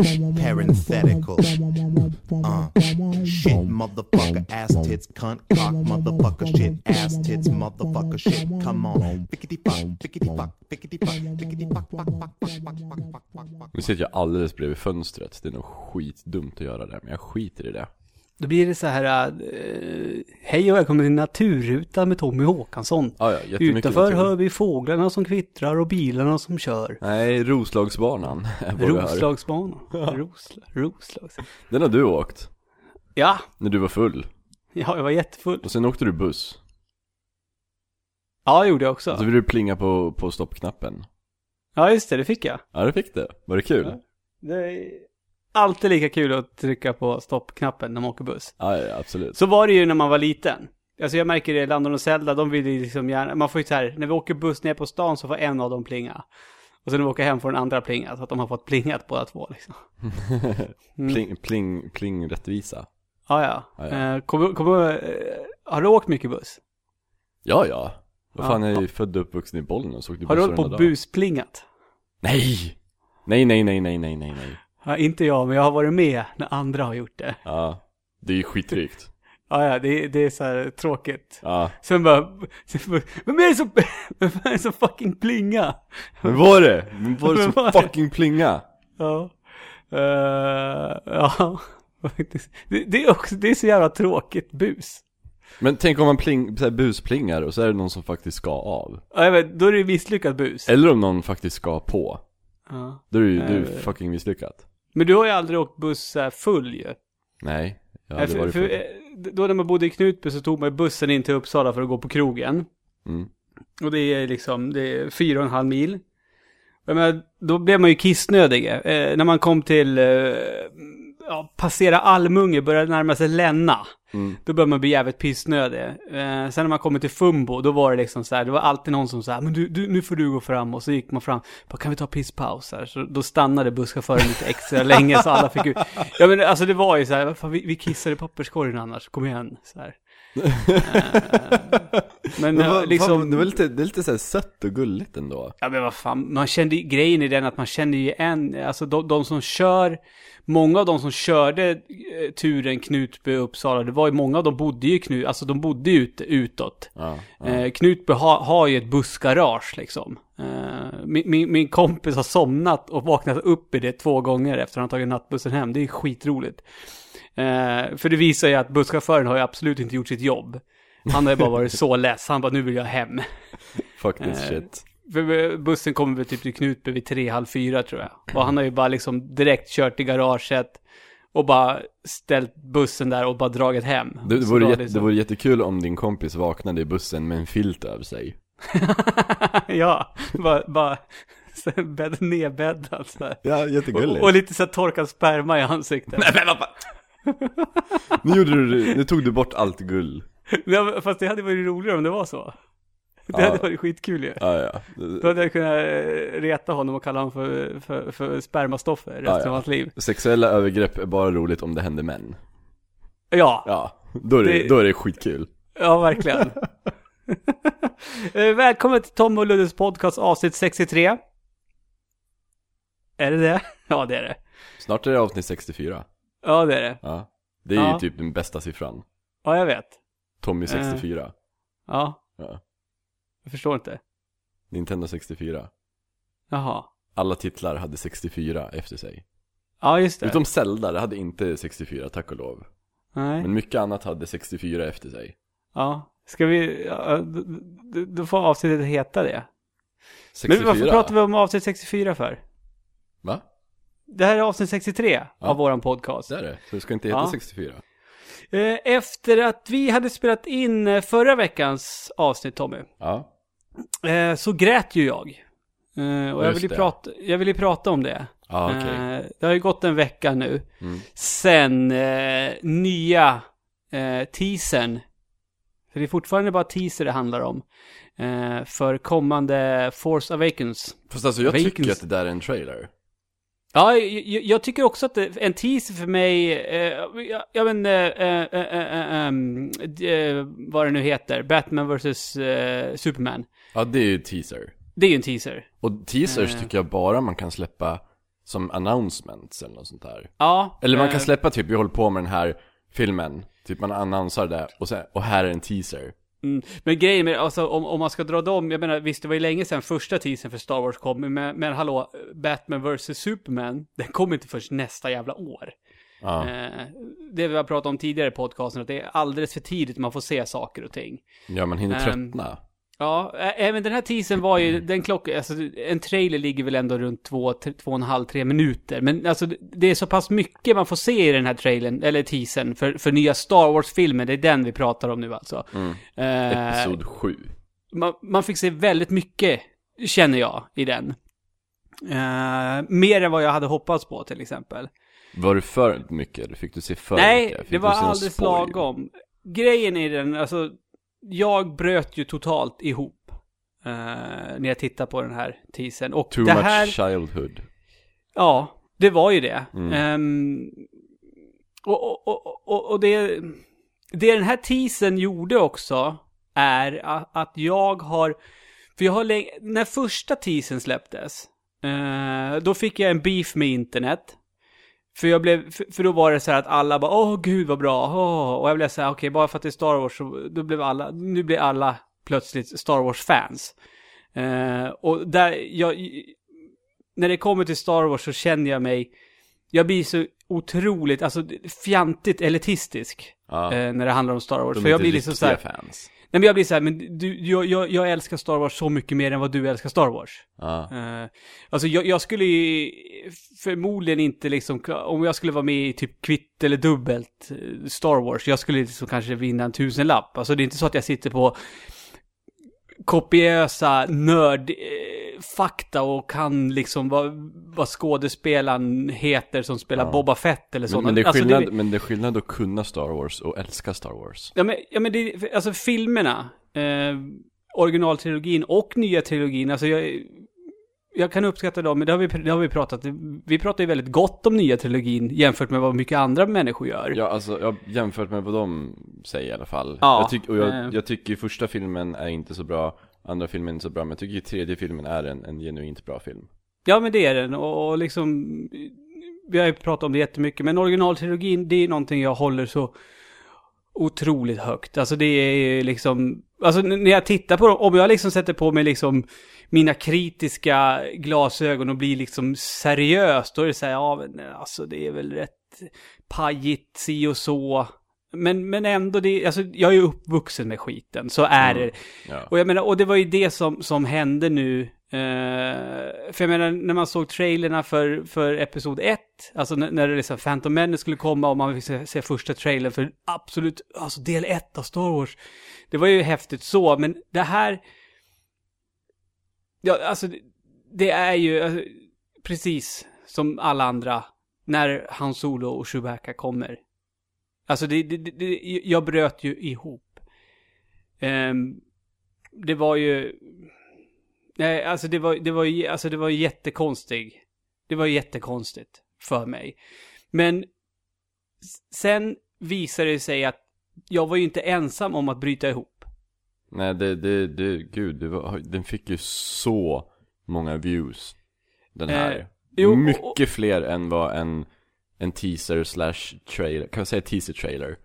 Parenthetical. Uh, shit, motherfucker, ass tits, cunt, cock, motherfucker, shit, ass tits, motherfucker, shit. Come on. Pickety fuck, pickety fuck, pickety fuck, pickety fuck, fuck, fuck, fuck, fuck, fuck, fuck, fuck. Nu sitter jag alldeles bredvid fönstret. Det är nog skitdumt att göra det, men jag skiter i det. Då blir det så här, eh, hej och välkommen till Naturruta med Tommy Håkansson. Ja, ja, Utanför natur. hör vi fåglarna som kvittrar och bilarna som kör. Nej, Roslagsbanan. Roslagsbanan. Rosla, Roslags. Den har du åkt. Ja, När du var full. ja, jag var jättefull. Och sen åkte du buss. Ja, det gjorde jag också. Så ville du plinga på, på stoppknappen. Ja, just det, det fick jag. Ja, det fick det. Var det kul? Ja. Det alltid lika kul att trycka på stoppknappen när man åker buss. Ja, ja, absolut. Så var det ju när man var liten. Alltså jag märker det, Landon och Zelda, de vill ju liksom gärna, man får ju så här, när vi åker buss ner på stan så får en av dem plinga. Och sen när vi åker hem får den andra plinga, så att de har fått plingat båda två liksom. Mm. Pling, pling, pling rättvisa. Ja, ja. Ja. Eh, kom, kom, eh, har du åkt mycket buss? Ja, ja. Vad fan, Ja. jag är ju född och uppvuxen i Bollnäs och åkte Har du buss hållit på busplingat? Nej! Nej, nej, nej, nej, nej, nej, nej. Ja, inte jag, men jag har varit med när andra har gjort det. Ja. Det är ju skitdrygt. Ja, ja, det, det är så här tråkigt. Ja. Sen bara, sen bara vem är det som, vem är det som fucking plinga? Men var det? Men var det Men var så det? fucking plinga? Ja. Eh, ja. Det, det, är också, det är så jävla tråkigt bus. Men tänk om man pling, så här busplingar och så är det någon som faktiskt ska av. Ja, jag vet, då är det misslyckat bus. Eller om någon faktiskt ska på. Ja. Då är det ju Eh. fucking misslyckat. Men du har ju aldrig åkt buss full ju. Nej, jag Nej, hade för, varit för, full. eh, då när man bodde i Knutby så tog man bussen in till Uppsala för att gå på krogen. Mm. Och det är liksom, det är fyra och en halv mil. Jag menar, då blev man ju kissnödig. Eh, när man kom till, eh, ja, passera Almunge, började närma sig Länna. Mm. Då började man bli jävligt pissnödig. Eh, sen när man kommer till Fumbo, då var det liksom så här, det var alltid någon som sa, men du, du, nu får du gå fram. Och så gick man fram, bara, kan vi ta pisspaus här? Så då stannade busschauffören lite extra länge så alla fick ut. Ja men alltså det var ju så här, vi, vi kissar i papperskorgen annars, kom igen. Så här. Eh, men Men vad, liksom... fan, det, var lite, det är lite så här sött och gulligt ändå. Ja men vad fan, man kände ju- grejen i den att man kände ju en, alltså de, de som kör, många av de som körde eh, turen Knutby-Uppsala, det var ju många av dem bodde ju Knut, alltså de bodde ju ute, utåt. Ja, ja. Eh, Knutby ha, har ju ett bussgarage liksom. Eh, min, min, min kompis har somnat och vaknat upp i det två gånger efter att han tagit nattbussen hem. Det är skitroligt. Eh, för det visar ju att busschauffören har ju absolut inte gjort sitt jobb. Han har ju bara varit så less, han bara nu vill jag hem. Fuck this eh, shit. För bussen kommer väl typ till Knutby vid tre, halv fyra tror jag. Och han har ju bara liksom direkt kört till garaget och bara ställt bussen där och bara dragit hem. Det, det, vore jätte, liksom- det vore jättekul om din kompis vaknade i bussen med en filt över sig. ja, bara, bara bädd, nedbäddad så här. Ja, Och, och lite så här torkad sperma i ansiktet. Nej men vad fan. Nu gjorde du nu tog du bort allt gull. Ja, fast det hade varit roligare om det var så. Det hade varit skitkul ju. Ja, ja. Då hade jag kunnat eh, reta honom och kalla honom för, för, för spermastoffer resten Ja, ja. av hans liv. Sexuella övergrepp är bara roligt om det händer män. Ja, Ja, då är det, Det- då är det skitkul. ja verkligen. Eh, Välkommen till Tom och Luddes podcast avsnitt 63. Är det det? Ja, det är det. Snart är det avsnitt 64. Ja, det är det. Ja. Det är Ja. ju typ den bästa siffran. Ja, jag vet. Tommy Eh. 64. Ja, Ja. jag förstår inte. Nintendo 64. Jaha. Alla titlar hade 64 efter sig. Ja, just det. Utom Zelda, det hade inte 64, tack och lov. Nej. Men mycket annat hade 64 efter sig. Ja. Ska vi, ja, då får avsnittet heta det. 64? Men varför pratar vi om avsnitt 64 för? Va? Det här är avsnitt 63 Ja. av våran podcast. Det är det. Så det ska inte heta Ja. 64? Eh, Efter att vi hade spelat in eh, förra veckans avsnitt, Tommy, Ja. eh, så grät ju jag. Och jag Just vill, ju det. prata, jag vill ju prata om det. Ja. Eh, Det har ju gått en vecka nu Mm. sen eh, nya eh, teasern, för det är fortfarande bara teaser det handlar om, Eh, för kommande Force Awakens. Fast alltså jag Awakens. tycker att det där är en trailer. Ja, jag, jag tycker också att en teaser för mig, eh, jag, jag men, eh, eh, eh, eh, ehm, eh, vad det nu heter, Batman vs. Eh, Superman. Ja, det är ju teaser. Det är ju en teaser. Och teasers Eh. tycker jag bara man kan släppa som announcements eller något sånt där. Ja. Eller man eh, kan släppa typ, vi håller på med den här filmen. Typ man annonsar det och, sen, och här är en teaser. Mm. Men grejen med, alltså om, om man ska dra dem, jag menar visst det var ju länge sedan första teasern för Star Wars kom, men, men hallå, Batman vs. Superman, den kommer inte först nästa jävla år. Ja. Eh, det vi har pratat om tidigare i podcasten, att det är alldeles för tidigt man får se saker och ting. Ja, man hinner Ehm, tröttna. Ja, ä- även den här teasern var ju, den klockan, alltså en trailer ligger väl ändå runt två, två och en halv, tre minuter. Men alltså det är så pass mycket man får se i den här trailern, eller teasern, för, för nya Star Wars-filmer, det är den vi pratar om nu alltså. Mm. Eh, Episod 7. man, man fick se väldigt mycket, känner jag, i den. Eh, mer än vad jag hade hoppats på till exempel. Var det för mycket? Fick du se för Nej, mycket? Fick det du var alldeles lagom. Grejen i den, alltså, jag bröt ju totalt ihop. eh, när jag tittar på den här teasern. Och Too det much här, childhood. ja, det var ju det. Mm. Ehm, och, och, och, och, och det, det den här teasern gjorde också är att, att jag har, för jag har länge, när första teasern släpptes, eh, då fick jag en beef med internet. För jag blev, för, för då var det så här att alla bara, åh gud vad bra, åh. och jag blev så här, okej, bara för att det är Star Wars så, då blev alla, nu blir alla plötsligt Star Wars-fans. Eh, och där, jag, när det kommer till Star Wars så känner jag mig, jag blir så otroligt, alltså fjantigt elitistisk. Ja. Eh, när det handlar om Star Wars. De för är jag inte blir liksom så här, fans. Men jag blir så här, men du, jag, jag, jag älskar Star Wars så mycket mer än vad du älskar Star Wars. Ja. Eh, alltså jag, jag skulle ju förmodligen inte liksom, om jag skulle vara med i typ kvitt eller dubbelt eh, Star Wars, jag skulle liksom kanske vinna en tusenlapp. Alltså det är inte så att jag sitter på kopiösa nördfakta och kan liksom vad, vad skådespelaren heter som spelar Ja. Boba Fett eller Men, sånt. men, det är Alltså, skillnad, men det är skillnad att kunna Star Wars och älska Star Wars. Ja men, ja, men det, alltså filmerna, eh, originaltrilogin och nya trilogin, alltså jag, jag kan uppskatta dem, men det har vi, det har vi pratat, vi pratar ju väldigt gott om nya trilogin jämfört med vad mycket andra människor gör. Ja, alltså jag, jämfört med vad de säger i alla fall. Ja, jag, tyck, och jag, eh. jag tycker första filmen är inte så bra, andra filmen är inte så bra, men jag tycker tredje filmen är en, en genuint bra film. Ja men det är den, och, och liksom, vi har ju pratat om det jättemycket, men originaltrilogin, det är någonting jag håller så otroligt högt. Alltså det är liksom, alltså när jag tittar på dem, om jag liksom sätter på mig liksom mina kritiska glasögon och blir liksom seriös, då är det så här, ja men alltså det är väl rätt pajigt, si och så. Men, men ändå, det, alltså jag är ju uppvuxen med skiten, så är Mm. det. Ja. Och jag menar, och det var ju det som, som hände nu. Eh, för jag menar, när man såg trailerna för, för Episod 1, alltså när, när det liksom Phantom Menace skulle komma och man fick se, se första trailern för absolut, alltså del 1 av Star Wars. Det var ju häftigt så, men det här... Ja, alltså det, är ju alltså, precis som alla andra när Han Solo och Chewbacca kommer. Alltså det, det, det, jag bröt ju ihop. Um, det var ju... Nej, alltså det var, det var alltså det var jättekonstigt. Det var jättekonstigt för mig. Men sen visade det sig att jag var ju inte ensam om att bryta ihop. Nej, det, det, det gud, det var, den fick ju så många views. Den här. Eh, jo, och- Mycket fler än vad en, en teaser slash trailer, kan jag säga teaser trailer?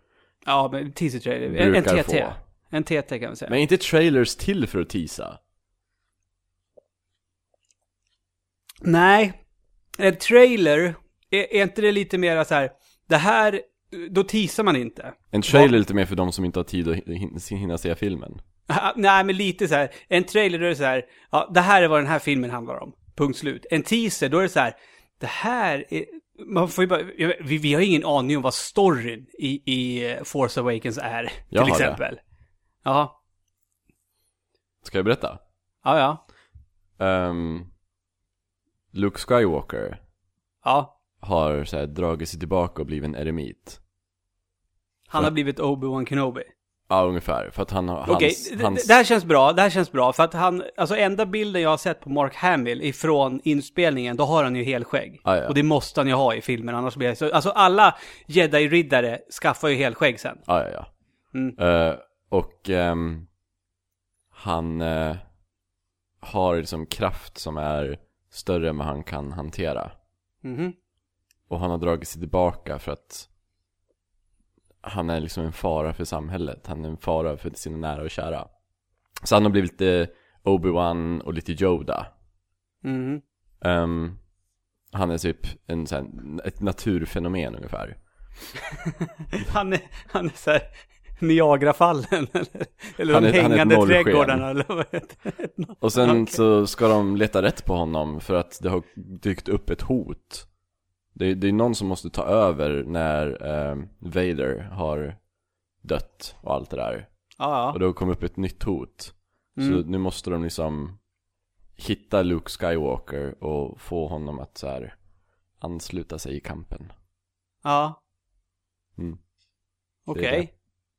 Ja, men teaser trailer. En, en TT. få. En TT kan man säga. Men inte trailers till för att teasa? Nej, en trailer, är, är inte det lite mer så här, det här, då teasar man inte. En trailer är lite mer för de som inte har tid att hin- hinna se filmen. Ah, Nej, men lite så här. En trailer, då är det så här. Ja, det här är vad den här filmen handlar om. Punkt slut. En teaser, då är det så här. Det här är... Man får ju bara, vi, vi har ingen aning om vad storyn i, i eh, Force Awakens är, Jag till har det. exempel. Ja, Ska jag berätta? ja, ja. Ehm, Luke Skywalker Ja, har så här, dragit sig tillbaka och blivit en eremit. han har blivit Obi-Wan Kenobi. Ja, ungefär. För att han har, Okej, det- hans... det här känns bra, det här känns bra. För att han, alltså enda bilden jag har sett på Mark Hamill ifrån inspelningen, då har han ju helskägg. Ah, ja. Och det måste han ju ha i filmen, annars blir det så. Alltså alla jedi-riddare skaffar ju helskägg sen. Ja, ja, ja. Mm. Eh, och ehm, han eh, har liksom kraft som är större än vad han kan hantera. Mhm. Och han har dragit sig tillbaka för att han är liksom en fara för samhället. Han är en fara för sina nära och kära. Så han har blivit lite Obi-Wan och lite Yoda. Mhm. Ehm, han är typ en, sån här, ett naturfenomen ungefär. Han är, han är såhär Niagarafallen eller, eller Han de är- han är ett hängande trädgårdarna eller? Och sen Okej. så ska de leta rätt på honom för att det har dykt upp ett hot. Det, är- det är någon som måste ta över när eh, Vader har dött och allt det där. Ja, Och ja. det har kommit upp ett nytt hot. Mm. Så nu måste de liksom hitta Luke Skywalker och få honom att så här ansluta sig i kampen. Ja. Mm. Okej. Det.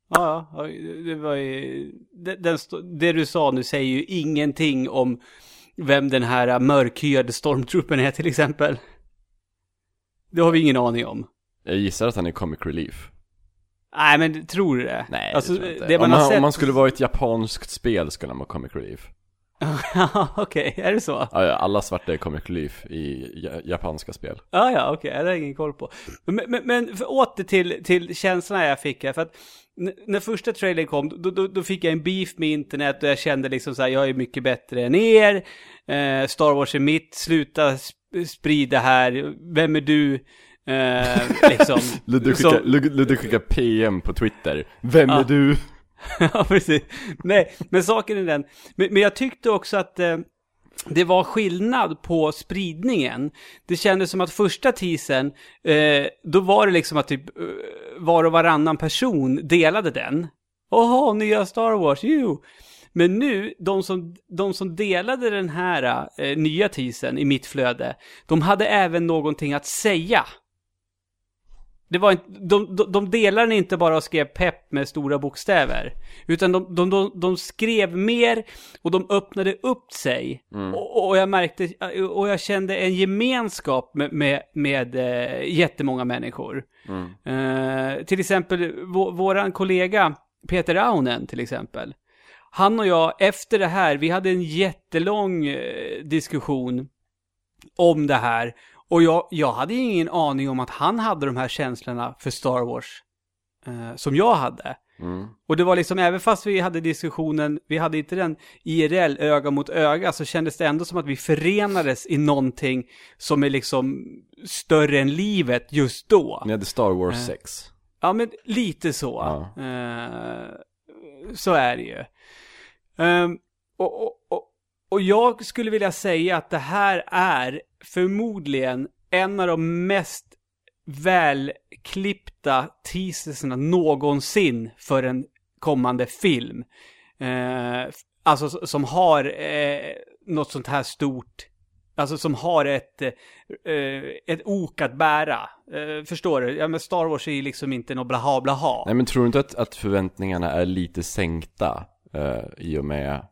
Ja, ja, det var ju... Det, den, det du sa nu säger ju ingenting om vem den här mörkhyade stormtroopen är till exempel. Det har vi ingen aning om. Jag gissar att han är comic relief. Nej, men tror du det? Nej, alltså, det tror jag inte. det man om, han, sett... om man skulle vara ett japanskt spel skulle han vara comic relief. Ja, Okej, är det så? Ja, ja, alla svarta är comic relief i ja- japanska spel. Ja, ja, okej, det har jag ingen koll på. Men, men, men för åter till, till känslorna jag fick här, för att när första trailern kom, då, då, då fick jag en beef med internet och jag kände liksom så här, jag är mycket bättre än er, eh, Star Wars är mitt, sluta sp- sprida här, vem är du? Eh, liksom. Ludde skickar, Ludde skickar PM på Twitter. Vem Ja. är du? ja, precis. Nej, men saken är den. Men, men jag tyckte också att eh, det var skillnad på spridningen. Det kändes som att första teasern, eh, då var det liksom att typ eh, var och varannan person delade den. Åh, nya Star Wars, ju! Men nu, de som, de som delade den här eh, nya teasern i mitt flöde, de hade även någonting att säga. Det var inte, de, de, de delade den inte bara och skrev pepp med stora bokstäver. Utan de, de, de, de skrev mer och de öppnade upp sig. Och, och jag märkte, och jag kände en gemenskap med, med, med eh, jättemånga människor. Eh, till exempel vå, våran kollega Peter Aunen till exempel. Han och jag, efter det här, vi hade en jättelång eh, diskussion om det här. Och jag, jag hade ingen aning om att han hade de här känslorna för Star Wars eh, som jag hade. Mm. Och det var liksom, även fast vi hade diskussionen, vi hade inte den IRL, öga mot öga, så kändes det ändå som att vi förenades i någonting som är liksom större än livet just då. Ni hade Star Wars Eh. 6. Ja, men lite så. Ja. Eh, så är det ju. Um, och, och, och, och jag skulle vilja säga att det här är förmodligen en av de mest välklippta teaserserna någonsin för en kommande film. Eh, alltså som har eh, något sånt här stort Alltså som har ett, eh, eh, ett ok att bära. Eh, förstår du? Ja men Star Wars är ju liksom inte något blaha blaha. Nej men tror du inte att, att förväntningarna är lite sänkta eh, i och med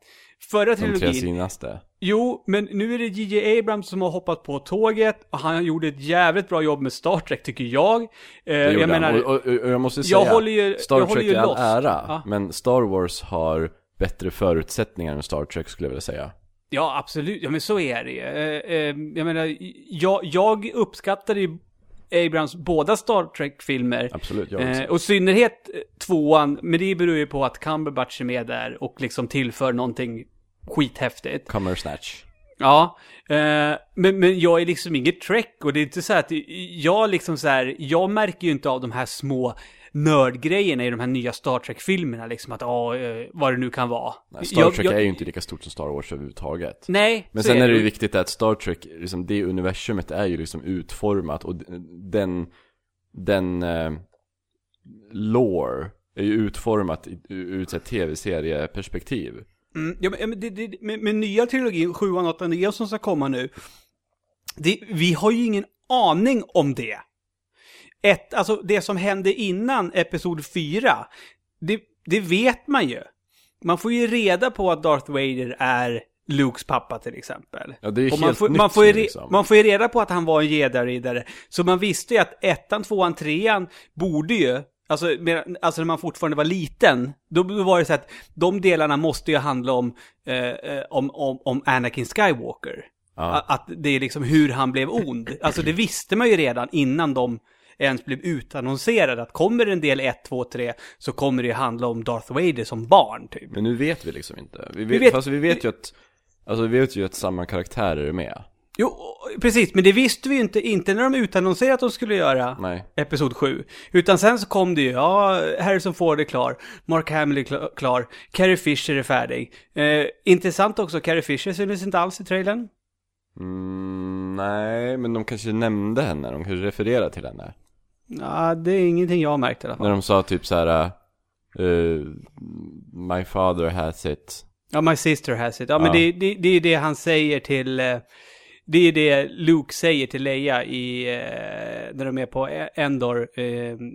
Förra de tre trilogin, senaste? jo, men nu är det J.J. Abrams som har hoppat på tåget och han gjorde ett jävligt bra jobb med Star Trek tycker jag. Eh, Det gjorde jag menar, han. Och, och, och jag måste jag säga, håller ju- Star jag håller Trek ju är all ära, Ja. men Star Wars har bättre förutsättningar än Star Trek skulle jag vilja säga. Ja, absolut. Ja, men så är det ju. Eh, eh, jag menar, jag, jag uppskattade ju Abrams båda Star Trek-filmer. Absolut, jag Eh, och synnerhet eh, tvåan, men det beror ju på att Cumberbatch är med där och liksom tillför någonting skithäftigt. Kommer Snatch. Ja, eh, men, men jag är liksom inget Trek och det är inte så att jag liksom så här, jag märker ju inte av de här små nördgrejerna i de här nya Star Trek-filmerna liksom att, ja, eh, vad det nu kan vara. Nej, Star Jag- Trek jag- är ju inte lika stort som Star Wars överhuvudtaget. Nej, Men sen är det ju viktigt att Star Trek, liksom det universumet är ju liksom utformat och den, den eh, lore är ju utformat ur ett tv-serieperspektiv. Mm, ja, men det, det, med, med nya trilogin, 7, 8, 9 som ska komma nu. Det, vi har ju ingen aning om det. Ett, alltså det som hände innan Episod 4. Det, det vet man ju. Man får ju reda på att Darth Vader är Lukes pappa till exempel. Ja, det är ju Och man, får, nytt man, får ju liksom. man får ju reda på att han var en jedi-riddare. Så man visste ju att ettan, tvåan, trean borde ju, alltså, mer, alltså när man fortfarande var liten, då var det så att de delarna måste ju handla om, eh, eh, om, om, om Anakin Skywalker. Ja. Att det är liksom hur han blev ond. Alltså det visste man ju redan innan de ens blev utannonserade. Att kommer det en del 1, 2, 3 så kommer det ju handla om Darth Vader som barn typ. Men nu vet vi liksom inte. Vi vet, vet- fast vi vet ju att, alltså vi vet ju att samma karaktärer är med. Jo, precis, men det visste vi ju inte, inte när de utannonserade att de skulle göra Nej. Episod 7. Utan sen så kom det ju, ja, Harrison Ford är klar, Mark Hamill är kla- klar, Carrie Fisher är färdig. Eh, intressant också, Carrie Fisher syntes inte alls i trailern. Mm, nej, men de kanske nämnde henne, de kanske refererade till henne. Ja, det är ingenting jag har märkt i alla fall. När de sa typ så här. Uh, my father has it. Ja, My Sister Has It. Ja, men Ja. det, det, det är det han säger till... eh, Det är det Luke säger till Leia i... eh, När de är på Endor eh,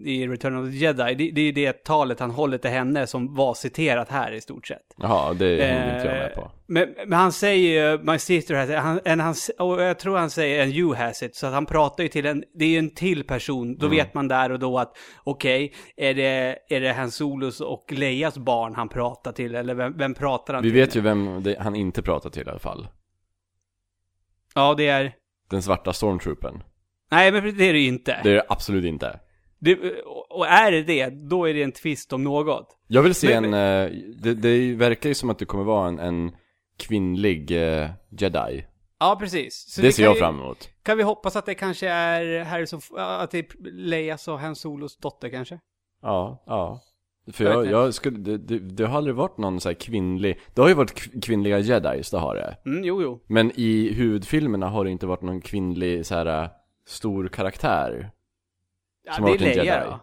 i Return of the Jedi. Det, det är det talet han håller till henne som var citerat här i stort sett. Jaha, det hängde inte jag med på. Eh, Men, men han säger My Sister Has It. Han, han, och jag tror han säger en You Has It. Så att han pratar ju till en... Det är ju en till person. Då Mm. vet man där och då att okej, är, det, är det Han Solos och Leias barn han pratar till? Eller vem, vem pratar han Vi till? vet ju vem det, han inte pratar till i alla fall. Ja, det är... Den svarta stormtroopern. Nej, men det är det ju inte. Det är det absolut inte. Det, och är det det, då är det en twist om något. Jag vill se Men- en, eh, det, det verkar ju som att det kommer vara en, en kvinnlig eh, jedi. Ja, precis. Så det ser jag ju- fram emot. Kan vi hoppas att det kanske är Harrison, att det är Leias och Han Solos dotter kanske? Ja, ja. För jag, jag skulle, det, det, det har aldrig varit någon så kvinnlig, det har ju varit kv- kvinnliga jedis, det har det. Mm, jo, jo. Men i huvudfilmerna har det inte varit någon kvinnlig så här äh, stor karaktär. Ja, Som det har är varit en Leia jedi. då.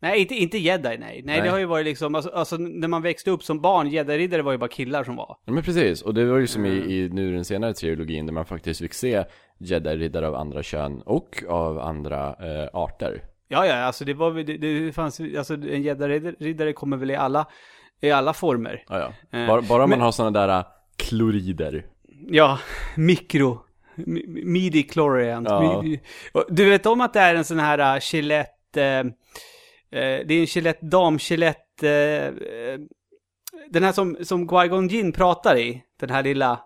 Nej, inte, inte jedi, nej. nej. Nej. det har ju varit liksom, alltså, alltså när man växte upp som barn, jedi-riddare var ju bara killar som var. Ja men precis, och det var ju som Mm. i, i nu den senare trilogin där man faktiskt fick se jedi-riddare av andra kön och av andra eh, arter. Ja, ja, alltså det var det, det fanns, alltså en jedi-riddare kommer väl i alla, i alla former. Ja, ja. Eh, Bara, bara man men- har sådana där äh, klorider. Ja, mikro. Mi- Midi chlorian. Ja. Du vet om att det är en sån här uh, Gillette, eh, eh, det är en Gillette, dam Gillette, eh, den här som, som Qui-Gon Jinn pratar i, den här lilla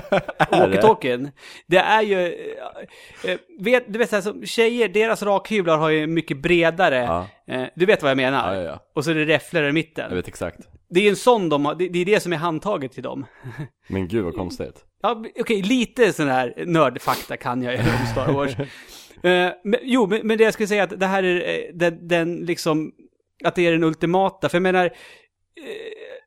walkie-talkien. Det är ju, eh, eh, vet, du vet så här, som tjejer, deras rakhyvlar har ju mycket bredare, Ja, eh, du vet vad jag menar? ja, ja. Och så är det räfflor i mitten. Jag vet exakt. Det är en sån de har, det, är det som är handtaget till dem. Men gud vad konstigt. Ja, okej, lite sån här nördfakta kan jag ju om Star Wars. Men, jo, men, men det jag skulle säga att det här är den, den liksom, att det är den ultimata, för jag menar,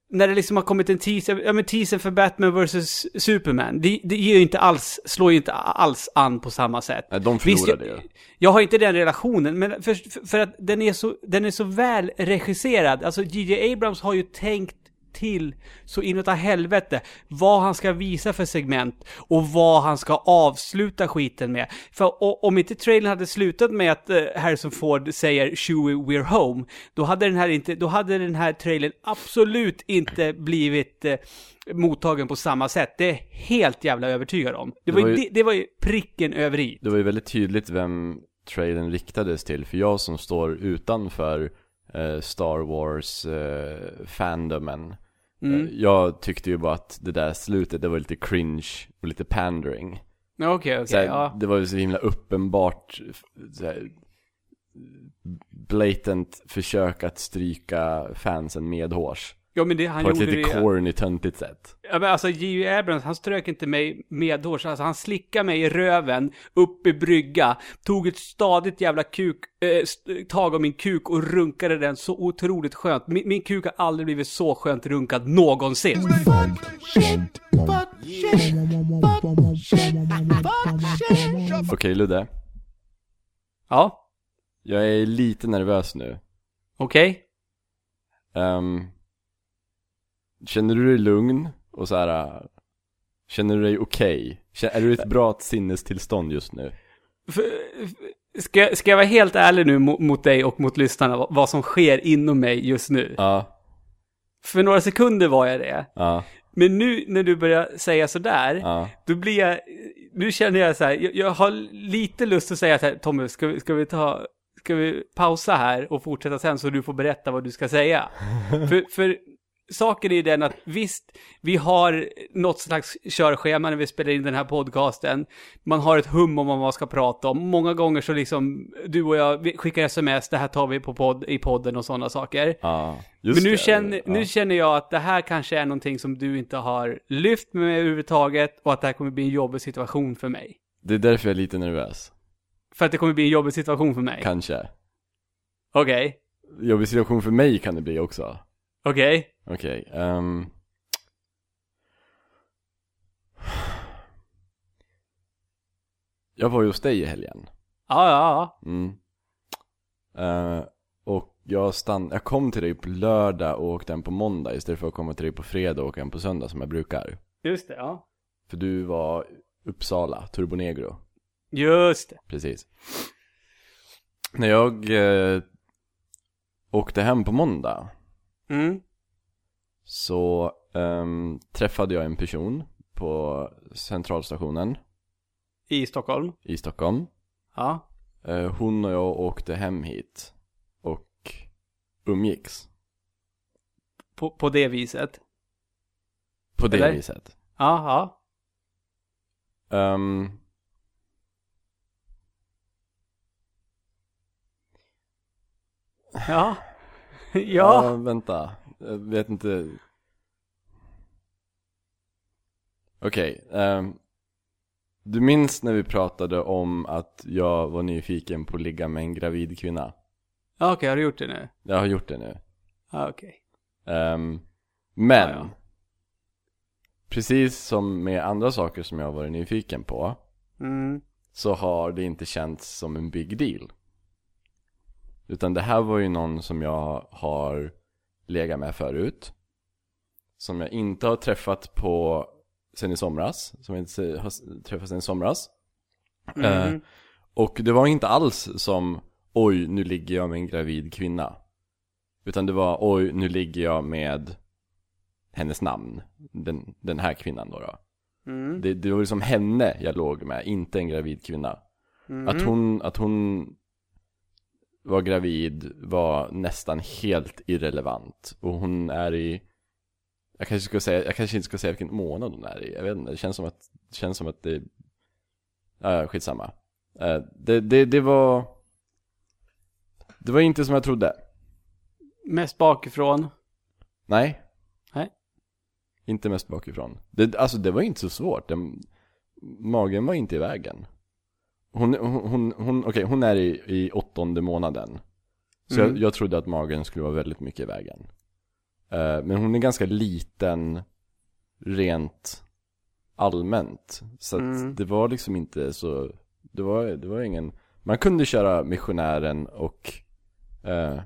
när det liksom har kommit en teaser, ja men teaser för Batman vs Superman, det, det ger ju inte alls, slår ju inte alls an på samma sätt. Nej, de förlorade jag, ju. jag har inte den relationen, men för, för, för att den är, så, den är så väl regisserad. Alltså J.J. Abrams har ju tänkt till så inåt helvete vad han ska visa för segment och vad han ska avsluta skiten med. För o- om inte trailern hade slutat med att eh, Harrison Ford säger Chewie we're home, då hade den här, inte, då hade den här trailern absolut inte blivit eh, mottagen på samma sätt. Det är helt jävla övertygad om. Det, var, var ju, det, det var ju pricken över i. Det var ju väldigt tydligt vem trailern riktades till, för jag som står utanför eh, Star Wars eh, fandomen Mm. eh, Jag tyckte ju bara att det där slutet, det var lite cringe och lite pandering Okej, okej, så här, ja. Det var ju så himla uppenbart så här, Blatant försök att stryka fansen medhårs Ja, men det, han På ett gjorde lite det... corny, töntigt sätt Ja, men alltså J.J. Abrams, han strök inte mig medhårs. Alltså han slickade mig i röven, upp i brygga, tog ett stadigt jävla kuk, eh, tag av min kuk och runkade den så otroligt skönt. Min, min kuk har aldrig blivit så skönt runkad någonsin. Okej Ludde, Ja, jag är lite nervös nu okej. Ehm, Känner du dig lugn och så här. Känner du dig okej? Kä- Är du i ett bra sinnestillstånd just nu? F- f- Ska, ska jag vara helt ärlig nu mot, mot dig och mot lyssnarna, vad, vad som sker inom mig just nu? Ja, För några sekunder var jag det. Ja, Men nu när du börjar säga sådär, ja. då blir jag, nu känner jag så här, jag, jag har lite lust att säga så här, Tommy, ska vi, ska vi ta, ska vi pausa här och fortsätta sen så du får berätta vad du ska säga? för, för saken är ju den att visst, vi har något slags körschema när vi spelar in den här podcasten. Man har ett hum om vad man ska prata om. Många gånger så liksom, du och jag skickar sms, det här tar vi på podd, i podden och sådana saker. Just Men nu det. känner, ja. nu känner jag att det här kanske är någonting som du inte har lyft med mig överhuvudtaget och att det här kommer bli en jobbig situation för mig. Det är därför jag är lite nervös. För att det kommer bli en jobbig situation för mig. Kanske. Okej, Jobbig situation för mig kan det bli också. okej. Okej, ehm. Jag var ju hos dig i helgen. Ja, ja, ja. Mm. Eh, och jag, stann, jag kom till dig på lördag och åkte hem på måndag istället för att komma till dig på fredag och åka hem på söndag som jag brukar. Just det, ja. För du var Uppsala, Turbonegro. Just det. Precis. När jag eh, åkte hem på måndag Mm. Så ehm, träffade jag en person på centralstationen I Stockholm. i Stockholm. Ja. Eh, hon och jag åkte hem hit och umgicks. På, på det viset. På det Eller? viset. Ja, ja. Ehm, Ja. ja. vänta. Jag vet inte. Okej. ehm, du minns när vi pratade om att jag var nyfiken på att ligga med en gravid kvinna? Ja, Okej, har du gjort det nu? Jag har gjort det nu. Ja, okej. Ehm, men. Ja, ja. Precis som med andra saker som jag har varit nyfiken på. Mm. Så har det inte känts som en big deal. Utan det här var ju någon som jag har legat med förut. Som jag inte har träffat på sen i somras. Som jag inte har träffat sen i somras. Eh, Mm. och det var inte alls som Oj, nu ligger jag med en gravid kvinna. Utan det var oj, nu ligger jag med hennes namn. Den, den här kvinnan då. då. Mm. Det, det var liksom henne jag låg med, inte en gravid kvinna. Mm. Att, hon, att hon var gravid var nästan helt irrelevant. Och hon är i, jag kanske, ska säga, jag kanske inte ska säga vilken månad hon är i. Jag vet inte, det känns som att, det känns som att det, ja skitsamma. Eh, det, det, det var, det var inte som jag trodde. Mest bakifrån. Nej. Nej. Inte mest bakifrån. Det, alltså det var inte så svårt. Den, magen var inte i vägen. Hon, hon, hon, hon okej, hon är i, i åttonde månaden. Så Mm. jag, jag trodde att magen skulle vara väldigt mycket i vägen. Eh, men hon är ganska liten rent allmänt. Så Mm. det var liksom inte så, det var, det var ingen, man kunde köra missionären och, eh,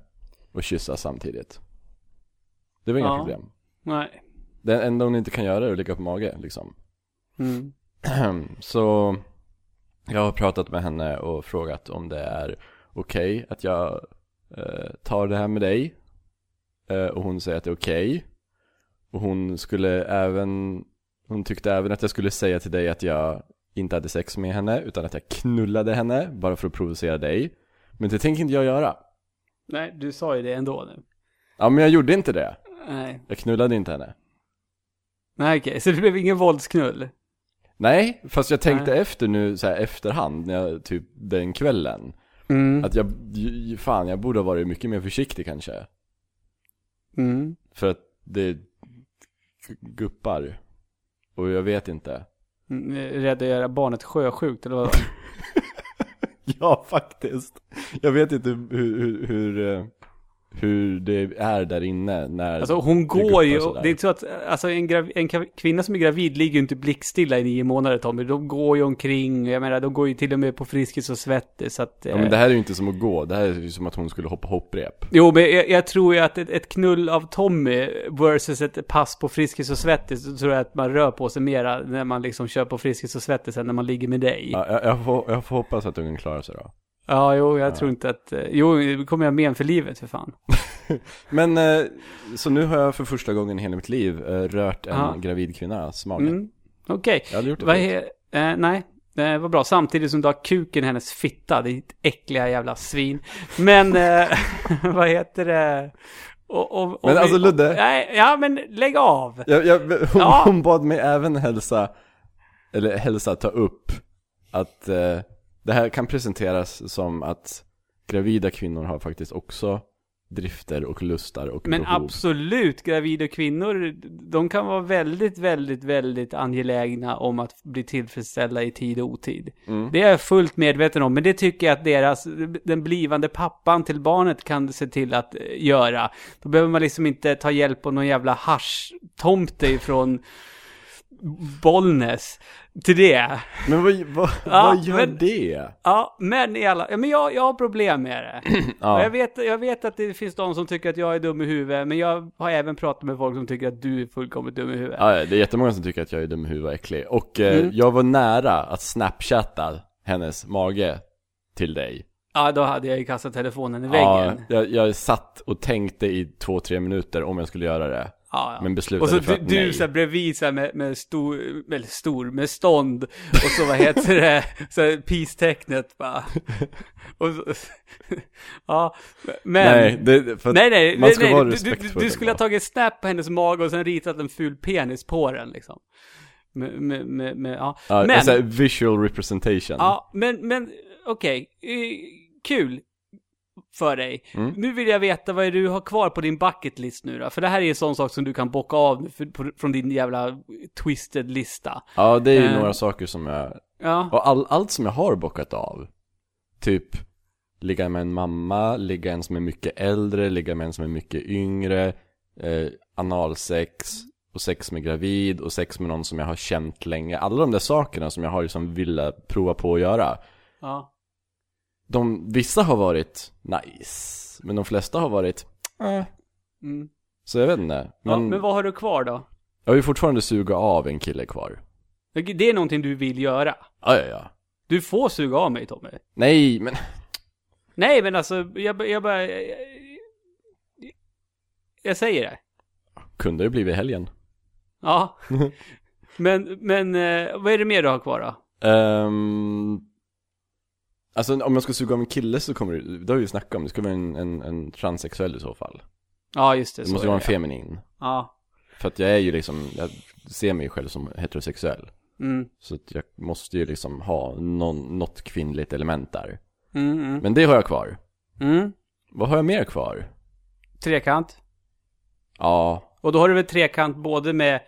och kyssa samtidigt. Det var inga Ja. problem. Nej. Det enda hon inte kan göra är att ligga på mage liksom. Mm. Så jag har pratat med henne och frågat om det är okej att jag eh, tar det här med dig. Eh, och hon säger att det är okej. Och hon skulle även, hon tyckte även att jag skulle säga till dig att jag inte hade sex med henne utan att jag knullade henne bara för att provocera dig. Men det tänker inte jag göra. Nej, du sa ju det ändå nu. Ja men jag gjorde inte det. Nej. Jag knullade inte henne. Nej, okej. Så det blev ingen våldsknull? Nej, fast jag tänkte Nej. efter nu så här efterhand, när jag, typ den kvällen. Mm. Att jag, fan jag borde ha varit mycket mer försiktig kanske. Mm. För att det guppar. Och jag vet inte. Mm, Rädd att göra barnet sjösjukt, eller vad? Ja, faktiskt. Jag vet inte hur, hur, hur, eh, hur det är där inne när Alltså hon går ju, det är så att, alltså en, grav, en kvinna som är gravid ligger ju inte blickstilla i nio månader Tommy. De går ju omkring, jag menar de går ju till och med på Friskis och Svettis så att... Ja men eh, det här är ju inte som att gå, det här är ju som att hon skulle hoppa hopprep. Jo, men jag, jag tror ju att ett, ett knull av Tommy versus ett pass på Friskis och Svettis, så tror jag att man rör på sig mera när man liksom kör på Friskis och Svettis än när man ligger med dig. Ja, jag, jag, får, jag får hoppas att ungen klarar sig då. Ja, jo, jag tror inte att... eh, Jo, det kommer jag men för livet för fan. Men, eh, så nu har jag för första gången i hela mitt liv eh, rört en Ja. gravid kvinnas mage. Mm. Okej. Jag hade gjort det Vad förut. Eh, nej. Det var bra. Samtidigt som du har kuken i hennes fitta. Ett äckliga jävla svin. Men, eh, vad heter det? Och, och, och Men alltså, Ludde- Nej, ja men lägg av. Jag, jag, hon, Ja. hon bad mig även hälsa, eller hälsa, ta upp att eh, det här kan presenteras som att gravida kvinnor har faktiskt också drifter och lustar och Men behov. absolut, gravida kvinnor, de kan vara väldigt, väldigt, väldigt angelägna om att bli tillfredsställda i tid och otid. Mm. Det är jag fullt medveten om, men det tycker jag att deras, den blivande pappan till barnet kan se till att eh, göra. Då behöver man liksom inte ta hjälp av någon jävla haschtomte ifrån Bollnäs till det. Men vad, vad, Ja, vad gör men- det? Ja, men i alla, ja, men jag, jag har problem med det. Ja. jag, vet, jag vet att det finns de som tycker att jag är dum i huvudet, men jag har även pratat med folk som tycker att du är fullkomligt dum i huvudet. Ja, det är jättemånga som tycker att jag är dum i huvudet och äcklig. Och eh, Mm. jag var nära att snapchatta hennes mage till dig. Ja, då hade jag ju kastat telefonen i Ja, väggen. jag, jag satt och tänkte i två, tre minuter om jag skulle göra det. Ja, ja. Men beslutade Och så för du, att du nej. så här bredvid så här med, med stor, eller stor, med stånd. Och så vad heter det, så här peace-tecknet bara. Och så, ja, men. nej, det, för nej, nej, man ska nej, vara du, du, du skulle ha tagit snap på hennes mage och sen ritat en ful penis på den liksom. Med, med, med, med ja. Ja, men, så här, visual representation. ja, men, men okej, eh, kul för dig. Mm. Nu vill jag veta vad är du har kvar på din bucket list nu då? För det här är en sån sak som du kan bocka av för, på, från din jävla twisted lista. Ja, det är ju Eh. några saker som jag, Ja, och all, allt som jag har bockat av. Typ, ligga med en mamma, ligga en som är mycket äldre, ligga med en som är mycket yngre, eh, analsex, och sex med gravid, och sex med någon som jag har känt länge. Alla de där sakerna som jag har liksom velat prova på att göra. ja. De, vissa har varit nice, men de flesta har varit, eh. Mm. Så jag vet inte. ja. Men, Men vad har du kvar då? jag ju fortfarande suga av en kille kvar. Det är någonting du vill göra. Ja, ja, ja. Du får suga av mig Tommy. Nej, men Nej, men alltså, jag, jag bara... Jag, jag säger det. kunde det blivit helgen? Ja. men, men, eh, vad är det mer du har kvar då? Ehm, alltså om jag ska suga av en kille så kommer det, det har vi ju snackat om, det ska vara en, en, en transsexuell i så fall. Ja, just det. Det måste vara en feminin. Ja. För att jag är ju liksom, jag ser mig själv som heterosexuell. Mm. Så att jag måste ju liksom ha någon, något kvinnligt element där. Mm, mm. Men det har jag kvar. mm. Vad har jag mer kvar? Trekant. Ja, Och då har du väl trekant både med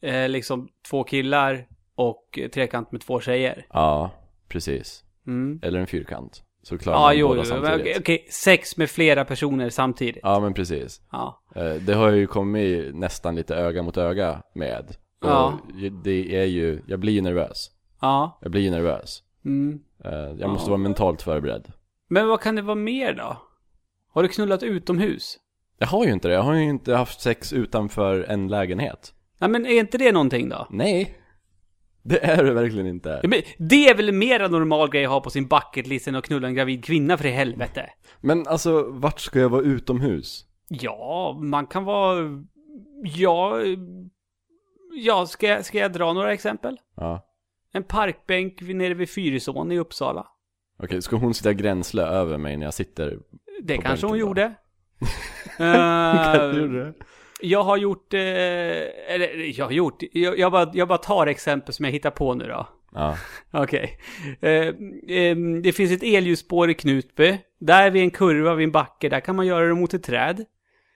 eh, liksom två killar och trekant med två tjejer. ja, precis. Mm. Eller en fyrkant. Så klarar Ja, man jo, båda jo. samtidigt. Okej, okej, sex med flera personer samtidigt. Ja, men precis. Ja. Eh, Det har jag ju kommit nästan lite öga mot öga med. Och Ja. det är ju, jag blir ju nervös. Ja. Jag blir ju nervös. Mm. Eh, Jag Ja. måste vara mentalt förberedd. Men vad kan det vara mer då? Har du knullat utomhus? Jag har ju inte det. Jag har ju inte haft sex utanför en lägenhet. Nej, men är inte det någonting då? Nej. Det är det verkligen inte. Men det är väl mer en normal grej att ha på sin bucket list än att knulla en gravid kvinna för i helvete. Men alltså, vart ska jag vara utomhus? Ja, man kan vara... Ja... Ja, ska jag, ska jag dra några exempel? Ja. En parkbänk nere vid Fyrisån i Uppsala. Okej, ska hon sitta gränsle över mig när jag sitter? Det kanske hon bänken då. gjorde. Eh, jag har gjort, eh, eller jag har gjort, jag, jag, bara, jag bara tar exempel som jag hittar på nu då. Ja. Okej. Eh, ehm, det finns ett elljusspår i Knutby. Där vid en kurva vid en backe, där kan man göra det mot ett träd.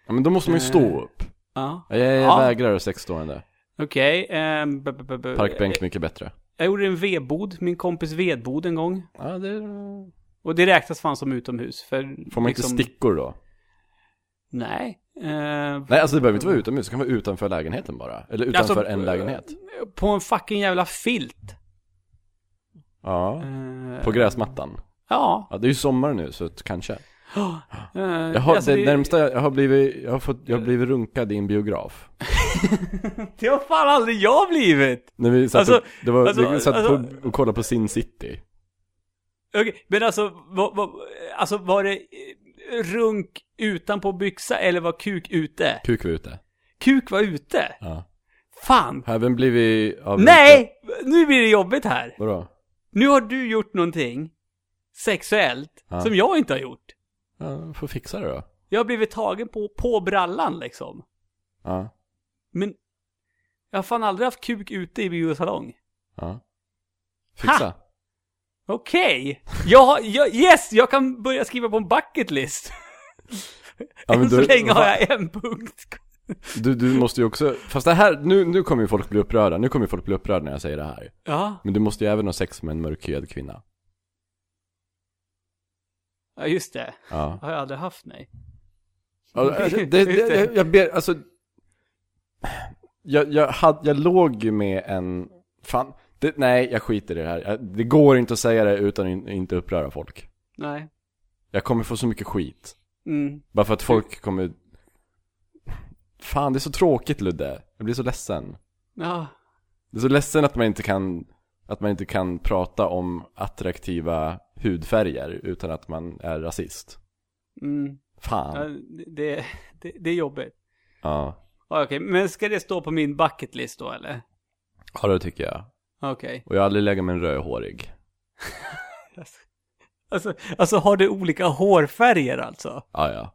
ja men då måste man ju stå upp. Ja, Jag, jag Ja. vägrar sexstående. okej. ehm, b- b- Parkbänk mycket bättre. Jag gjorde en vedbod, min kompis vedbod en gång. Ja, det... Och det räknas fan som utomhus. För Får man inte liksom- stickor då? Nej. Eh, Nej, alltså det behöver inte vara utomhus. Det kan vara utanför lägenheten bara. Eller utanför Alltså, en lägenhet. På en fucking jävla filt. Ja. Eh, På gräsmattan. Ja. Ja, det är ju sommar nu så kanske. Eh, Jag har, alltså, det, det, närmsta jag, har blivit, jag har fått, jag har blivit runkad i en biograf. det har fan aldrig jag blivit! När vi satt, Alltså, och, det var, alltså, vi satt alltså- på, och kollade på Sin City. Okej, men alltså, vad, vad, alltså var det eh, runk utanpå byxa eller var kuk ute? Kuk var ute. Kuk var ute? Ja. Fan! Har även blivit av... Nej! Nu blir det jobbigt här. Vadå? Nu har du gjort någonting sexuellt Ja. som jag inte har gjort. Ja, får fixa det då. Jag har blivit tagen på, på brallan liksom. Ja. Men jag har fan aldrig haft kuk ute i biosalong. Ja. Fixa. Okej! Jag, har- jag, yes! Jag kan börja skriva på en bucket list. Ja, Än så du- länge har jag en punkt. Du, du måste ju också, fast det här, nu, nu kommer ju folk bli upprörda, nu kommer ju folk bli upprörda när jag säger det här. Ja, Men du måste ju även ha sex med en mörkhyad kvinna. ja just det. Ja. Har jag aldrig haft, nej. Ja, det, det, det, jag, jag ber, alltså jag, jag, hade, jag låg ju med en, fan, det, nej jag skiter i det här. Det går inte att säga det utan att inte uppröra folk. Nej. Jag kommer få så mycket skit. Mm. Bara för att folk kommer Fan det är så tråkigt Ludde, jag blir så ledsen. Ja. Det är så ledsen att man inte kan, att man inte kan prata om attraktiva hudfärger utan att man är rasist. Mm. Fan. Ja, det, det, det är jobbigt. Ja. Ja, Okej, men ska det stå på min bucket list då eller? Ja det tycker jag. Okej. Och jag har aldrig legat med en rödhårig. Alltså, alltså har du olika hårfärger alltså? Ja, ja.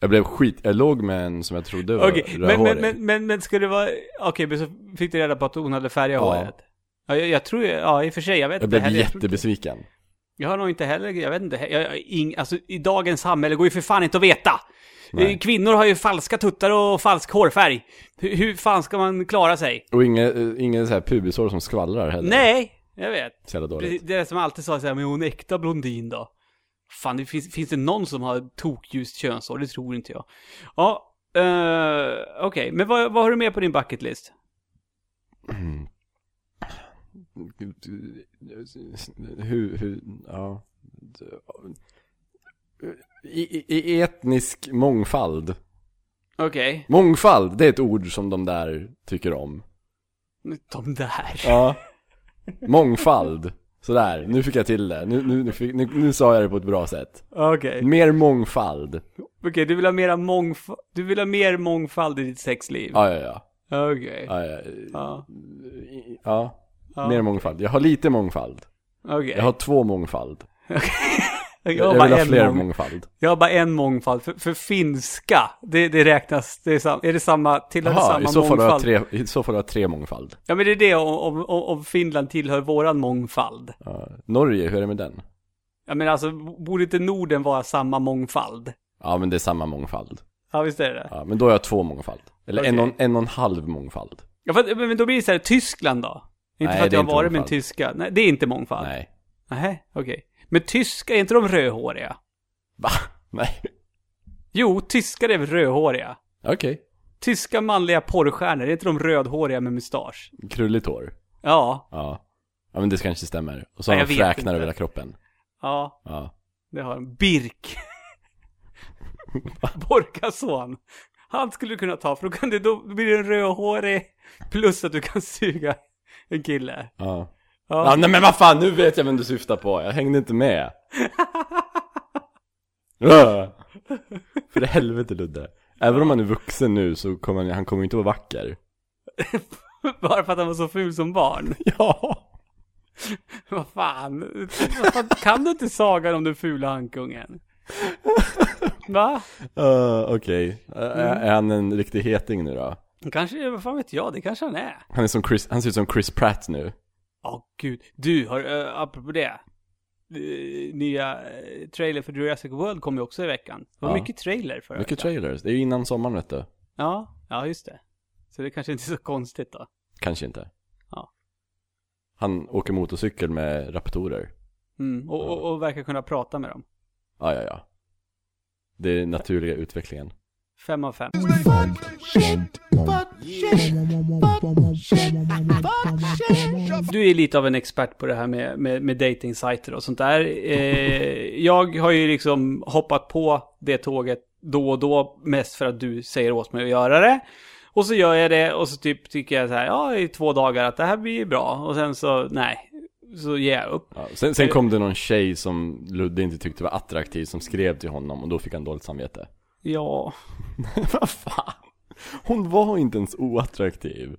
Jag blev skit, jag låg med en som jag trodde var men, rödhårig. men, men, men, men ska det vara... Okej, men så fick du reda på att hon hade färgat Ja. håret? Ja, jag, jag tror, ja i och för sig, jag vet jag inte blev. Jag inte- jättebesviken. Jag har nog inte heller, jag vet inte, jag, jag, ing, alltså i dagens samhälle går ju för fan inte att veta. Nej. Eh, Kvinnor har ju falska tuttar och falsk hårfärg. Hur, hur fan ska man klara sig? Och inget, inget så här pubishår som skvallrar heller. Nej, jag vet. Så jävla dåligt. Det är det som alltid sa såhär, men hon är äkta blondin då? Fan, det finns, finns det någon som har tokljust könshår? Det tror inte jag. Ja, uh, okej, men vad, vad har du med på din bucket list? Hur, hur, ja. I, i, etnisk mångfald. Okej, Mångfald, det är ett ord som de där tycker om. de där. Ja. Mångfald. Sådär, nu fick jag till det. Nu, nu, nu, fick, nu, nu sa jag det på ett bra sätt. Okej, Mer mångfald. okej, du vill ha mera mångfald, du vill ha mer mångfald i ditt sexliv? Ja, ja, ja. Okej, Ja, ja. ja, ja. Ja. Mer mångfald. Jag har lite mångfald. okej. Jag har två mångfald. Jag, Jag, har jag bara vill ha en fler mång- mångfald. Jag har bara en mångfald, för, för finska, det, det räknas, det är, sam, är det samma, tillhör det Jaha, samma mångfald? tre, i så fall har tre mångfald. Ja men det är det om, om, om Finland tillhör våran mångfald. Ja. Norge, hur är det med den? Ja men alltså, borde inte Norden vara samma mångfald? Ja, men det är samma mångfald. Ja visst är det Ja, men då har jag två mångfald. Eller en, Okej. och, en och en halv mångfald. Ja för, men då blir det så här, Tyskland då? Inte Nej, för att det jag har varit med en tyska. Nej, det är inte mångfald. Nej. Nej, okej. Men tyska, är inte de rödhåriga? Va? Nej. Jo, tyskar är väl rödhåriga? Okej. Tyska manliga porrstjärnor, är inte de rödhåriga med mustasch? Krulligt hår. Ja, Ja. Ja, men det kanske stämmer. Och så Nej, har de fräknar över hela kroppen. ja, Ja. det har de. Birk. Borkason. Han skulle du kunna ta, för då, kan du, då blir det en rödhårig, plus att du kan suga en kille. Ja. Ja. Ja, nej men vad fan, nu vet jag vem du syftar på. Jag hängde inte med. För helvete Ludde. Även om han är vuxen nu så kommer han, han kommer inte vara vacker. Bara för att han var så ful som barn. Ja. Vad fan? Vad fan? Kan du inte sagan om den fula hankungen? Va? Uh, Okej. Uh, är- Är han en riktig heting nu då? Kanske, vad fan vet jag, det kanske han är. Han, är som Chris, han ser ut som Chris Pratt nu. Åh gud. Du, har, uh, apropå det. Uh, nya uh, trailer för Jurassic World kom ju också i veckan. Det var Ja. mycket trailer förra Mycket veckan. trailers. Det är ju innan sommaren vet du. Ja, ja just det. Så det kanske inte är så konstigt då. Kanske inte. Ja. Han åker motorcykel med raptorer. Mm. Och, och, och verkar kunna prata med dem. Ja, ja, ja. Det är naturliga utvecklingen. Fem av fem. Du är lite av en expert på det här med, med, med dating-sajter och sånt där. Eh, jag har ju liksom hoppat på det tåget då och då, mest för att du säger åt mig att göra det. Och så gör jag det och så typ tycker jag så här, ja i två dagar att det här blir bra. Och sen så, nej. så ger jag upp. Ja, sen, sen kom det någon tjej som Ludde inte tyckte var attraktiv som skrev till honom och då fick han dåligt samvete. Ja, Vad fan? Hon var inte ens oattraktiv.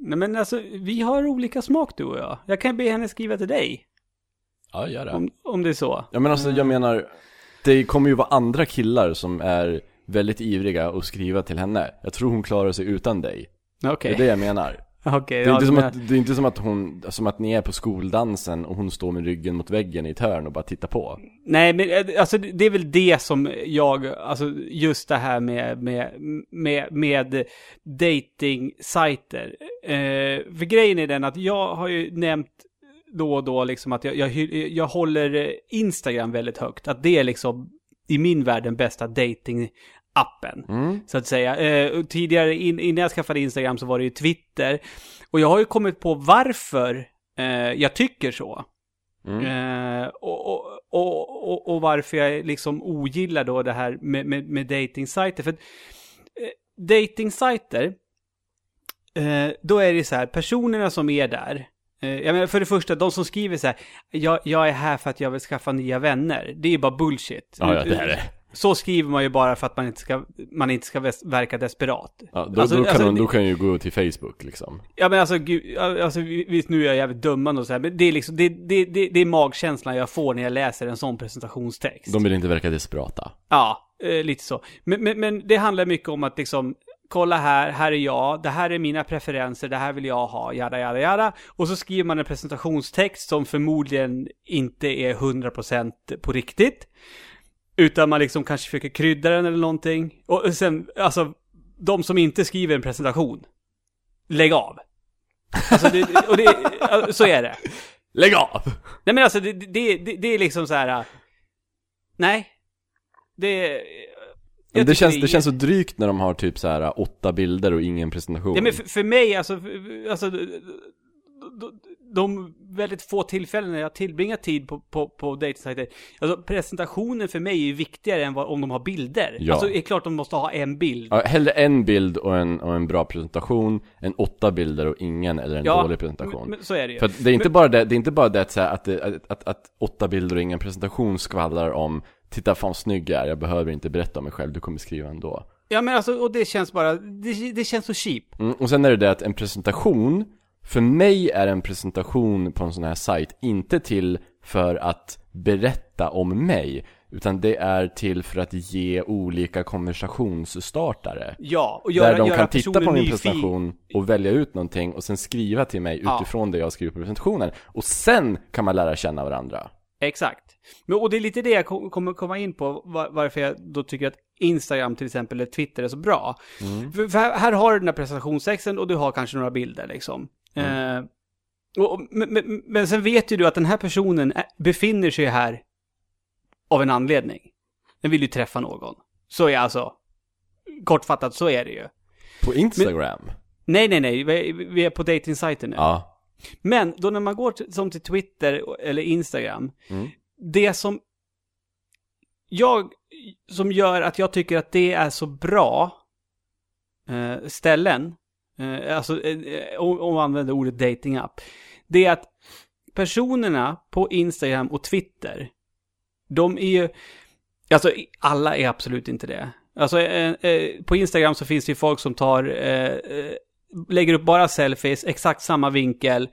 nej men alltså vi har olika smak du och jag. Jag kan be henne skriva till dig. Ja, gör det. Om, om det är så. Ja men alltså jag menar, det kommer ju vara andra killar som är väldigt ivriga att skriva till henne. Jag tror hon klarar sig utan dig. Okej. Det är det jag menar. Okej, Det är, ja, inte som men- att, det är inte som att hon, som att ni är på skoldansen och hon står med ryggen mot väggen i ett hörn och bara tittar på. Nej, men eh, alltså det är väl det som jag, alltså just det här med, med, med, med dating-sajter. Eh, för grejen är den att jag har ju nämnt då och då liksom att jag, jag, jag håller Instagram väldigt högt. Att det är liksom i min värld den bästa dating-appen. Mm. Så att säga. Eh, tidigare, in, innan jag skaffade Instagram så var det ju Twitter. Och jag har ju kommit på varför eh, jag tycker så. Mm. Eh, och, och, och, och, varför jag liksom ogillar då det här med, med, med dating-sajter. För att, eh, dating-sajter, eh, då är det så här, personerna som är där, eh, jag menar för det första, de som skriver så här, jag, jag är här för att jag vill skaffa nya vänner. Det är ju bara bullshit. Ja, ja, det är det. Så skriver man ju bara för att man inte ska, man inte ska verka desperat. Ja, då, Alltså- då, kan alltså, det- då kan ju gå till Facebook liksom. Ja men alltså, gud, alltså visst nu är jag jävligt dömande och så här, men det är liksom, det, det, det, det är magkänslan jag får när jag läser en sån presentationstext. De vill inte verka desperata. Ja, eh, lite så. Men, men, men det handlar mycket om att liksom, kolla här, här är jag, det här är mina preferenser, det här vill jag ha, jada, jada, jada. Och så skriver man en presentationstext som förmodligen inte är 100% på riktigt. Utan man liksom kanske försöker krydda den eller någonting. Och sen, alltså, de som inte skriver en presentation, lägg av. Alltså, det, och det, ja, så är det. Lägg av! Nej men alltså det, det, det, är liksom så här. äh, Nej. Det... Men det, känns, det känns så drygt när de har typ så här åtta bilder och ingen presentation. Nej men för, för mig alltså, för, alltså de, väldigt få tillfällen när jag tillbringar tid på, på, på dejtingsajter. Alltså presentationen för mig är viktigare än vad, om de har bilder. Ja. Alltså det är klart de måste ha en bild. Ja, hellre en bild och en, och en bra presentation än åtta bilder och ingen eller en dålig presentation. Men, men så är det ju. För det är inte bara det, det är inte bara det att, att, att, att, att åtta bilder och ingen presentation skvallrar om Titta fan snygg jag är, jag behöver inte berätta om mig själv, du kommer skriva ändå. Ja men alltså, och det känns bara, det, det känns så cheap. Mm, och sen är det det att en presentation, för mig är en presentation på en sån här sajt inte till för att berätta om mig, utan det är till för att ge olika konversationsstartare. Ja, och göra, där de göra kan titta på min presentation och välja ut någonting och sen skriva till mig Ja. utifrån det jag skriver på presentationen. Och sen kan man lära känna varandra. Exakt. Men, och det är lite det jag kom- kommer komma in på, var, varför jag då tycker att Instagram till exempel, eller Twitter är så bra. För, för här, här har du den här presentationstexten och du har kanske några bilder liksom. Eh, och, men, men, men sen vet ju du att den här personen befinner sig här av en anledning. Den vill ju träffa någon. Så är alltså, kortfattat så är det ju. På Instagram? Nej, nej, nej, vi, vi är på datingsajten nu. ja. Men då när man går till, som till Twitter eller Instagram, Mm. det som jag, som gör att jag tycker att det är så bra eh, ställen, eh, alltså eh, om om man använder ordet dating app, det är att personerna på Instagram och Twitter, de är ju, alltså alla är absolut inte det. Alltså eh, eh, på Instagram så finns det ju folk som tar, eh, eh, lägger upp bara selfies, exakt samma vinkel,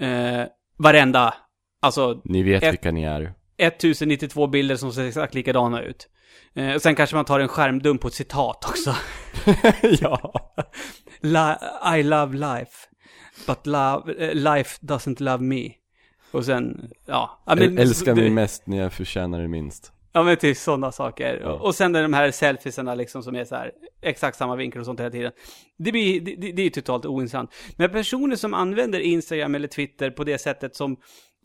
eh, varenda, alltså Ni vet Ett- vilka ni är. 1092 bilder som ser exakt likadana ut. Eh, och sen kanske man tar en skärmdump på ett citat också. ja. I love life, but love, eh, life doesn't love me. Och sen, ja. men, Älskar mig mest när jag förtjänar det minst. Ja men typ sådana saker. Ja. Och sen är de här selfiesarna liksom som är så här exakt samma vinkel och sånt hela tiden. Det blir, det, det, det är totalt ointressant. Men personer som använder Instagram eller Twitter på det sättet som,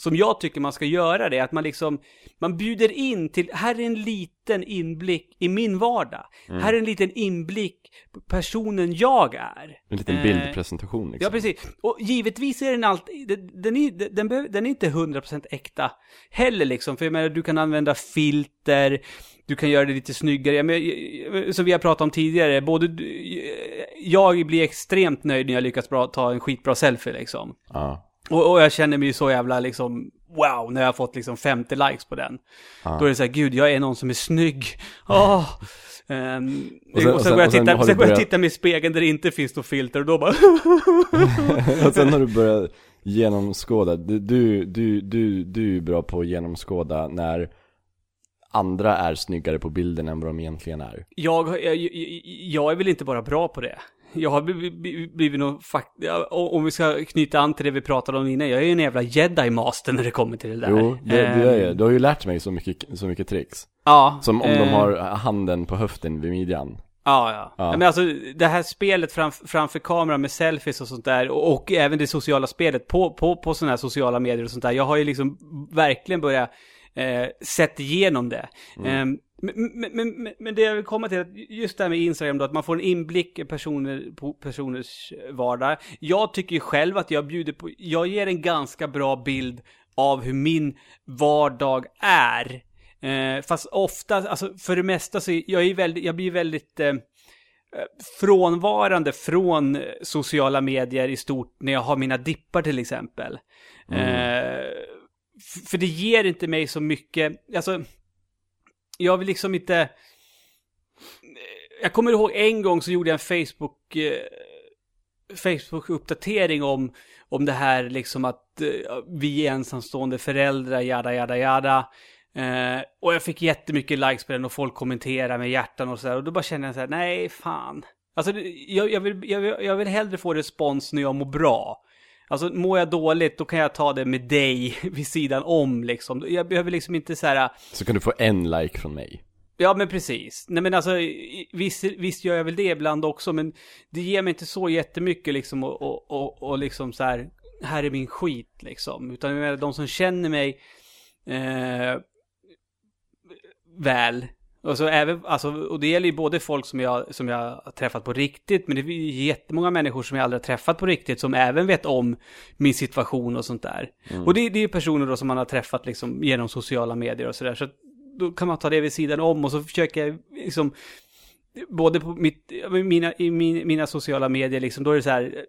som jag tycker man ska göra det, att man liksom, man bjuder in till, här är en liten inblick i min vardag. Mm. Här är en liten inblick på personen jag är. En liten Eh, bildpresentation liksom. Ja, precis. Och givetvis är den alltid, den, den, är, den, behöver- den är inte 100% äkta heller liksom. För jag menar, du kan använda filter, du kan göra det lite snyggare. Jag menar, som vi har pratat om tidigare, både jag blir extremt nöjd när jag lyckas bra, ta en skitbra selfie liksom. Ja. Och, och jag känner mig ju så jävla liksom, wow, när jag har fått liksom 50 likes på den. Ja. Då är det så här, gud, jag är någon som är snygg. Åh! Ehm, Och och sen- och sen- och sen jag titta, sen börjar jag titta mig i spegeln där det inte finns något filter och då bara och sen har du börjat genomskåda, du, du, du, du, du är bra på att genomskåda när andra är snyggare på bilden än vad de egentligen är. jag, jag, jag, jag är väl inte bara bra på det. Jag har blivit, någon fakt... Om vi ska knyta an till det vi pratade om innan, jag är ju en jävla jedi-master när det kommer till det där. Jo, det, det Ehm, är jag. Du har ju lärt mig så mycket, så mycket tricks. Ja. Som om de eh, har handen på höften vid midjan. Ja, ja. Ja. Men alltså det här spelet framf framför kameran med selfies och sånt där och, och även det sociala spelet på, på, på sådana här sociala medier och sånt där. Jag har ju liksom verkligen börjat eh, sett igenom det. Eh, men, men, men, men- det jag vill komma till, är att just det här med Instagram då, att man får en inblick i personer, på personers vardag. Jag tycker ju själv att jag bjuder på, jag ger en ganska bra bild av hur min vardag är. Eh, fast ofta, alltså för det mesta så jag, är väldigt, jag blir väldigt eh, frånvarande från eh, sociala medier i stort när jag har mina dippar till exempel. Eh, f- för det ger inte mig så mycket, alltså, jag vill liksom inte... Jag kommer ihåg en gång så gjorde jag en Facebook... Eh, Facebook-uppdatering om, om det här liksom att eh, vi är ensamstående föräldrar, jada jada jada. Eh, och jag fick jättemycket likes på den och folk kommenterade med hjärtan och sådär. Och då bara kände jag så här, nej fan. Alltså jag, jag, vill, jag, jag vill hellre få respons när jag mår bra. Alltså mår jag dåligt då kan jag ta det med dig vid sidan om liksom. Jag behöver liksom inte så här, Så kan du få en like från mig. ja men precis. Nej men alltså visst, visst gör jag väl det ibland också men det ger mig inte så jättemycket liksom och, och, och, och liksom så här, här är min skit liksom. Utan jag menar, de som känner mig eh, väl. Och, så även, alltså, och det gäller ju både folk som jag, som jag har träffat på riktigt, men det är ju jättemånga människor som jag aldrig har träffat på riktigt som även vet om min situation och sånt där. Och det, det är ju personer då som man har träffat liksom genom sociala medier och sådär. Så då kan man ta det vid sidan om och så försöker jag liksom, både på mitt, mina, i min, mina sociala medier liksom, då är det så här,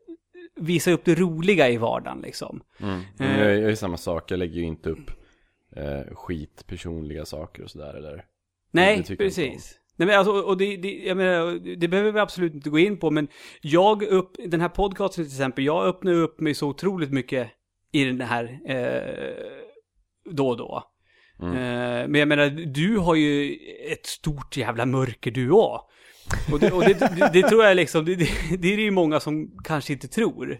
visa upp det roliga i vardagen liksom. Men Eh. jag, jag gör ju samma sak, jag lägger ju inte upp eh, skit, personliga saker och sådär eller Nej, precis. Nej, men alltså, och det, det, jag menar, det behöver vi absolut inte gå in på, men jag upp, den här podcasten till exempel, jag öppnar upp mig så otroligt mycket i den här eh, då och då. Mm. Eh, men jag menar, du har ju ett stort jävla mörker du också. Och det, och det, tror jag liksom, det, det, är det ju många som kanske inte tror.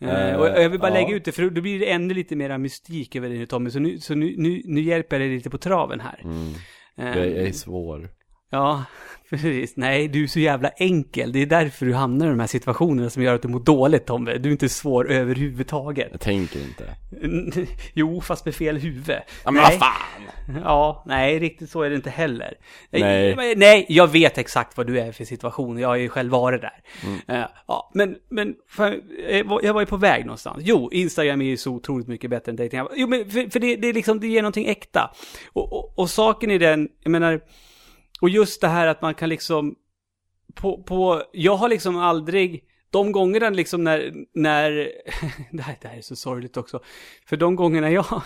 Eh, och jag vill bara ja. lägga ut det, för då blir det ännu lite mer mystik över det nu Tommy. Så nu, så nu, nu, nu hjälper jag dig lite på traven här. mm. Jag, jag är svår Ja, precis. Nej, du är så jävla enkel. Det är därför du hamnar i de här situationerna som gör att du mår dåligt, Tommy. Du är inte svår överhuvudtaget. Jag tänker inte Jo, fast med fel huvud. Ja men nej. vad fan! Ja, nej, riktigt så är det inte heller. Nej. Nej, jag vet exakt vad du är för situation. Jag har ju själv varit där. Mm. Eh, ja, men, men fan, jag var- ju på väg någonstans. Jo, Instagram är ju så otroligt mycket bättre än dating. Jo, men för, för det, det, är liksom, det ger någonting äkta. Och, och, och saken är den, jag menar, och just det här att man kan liksom, på, på jag har liksom aldrig, de gångerna liksom när, när, det här, det här är så sorgligt också. För de gångerna jag,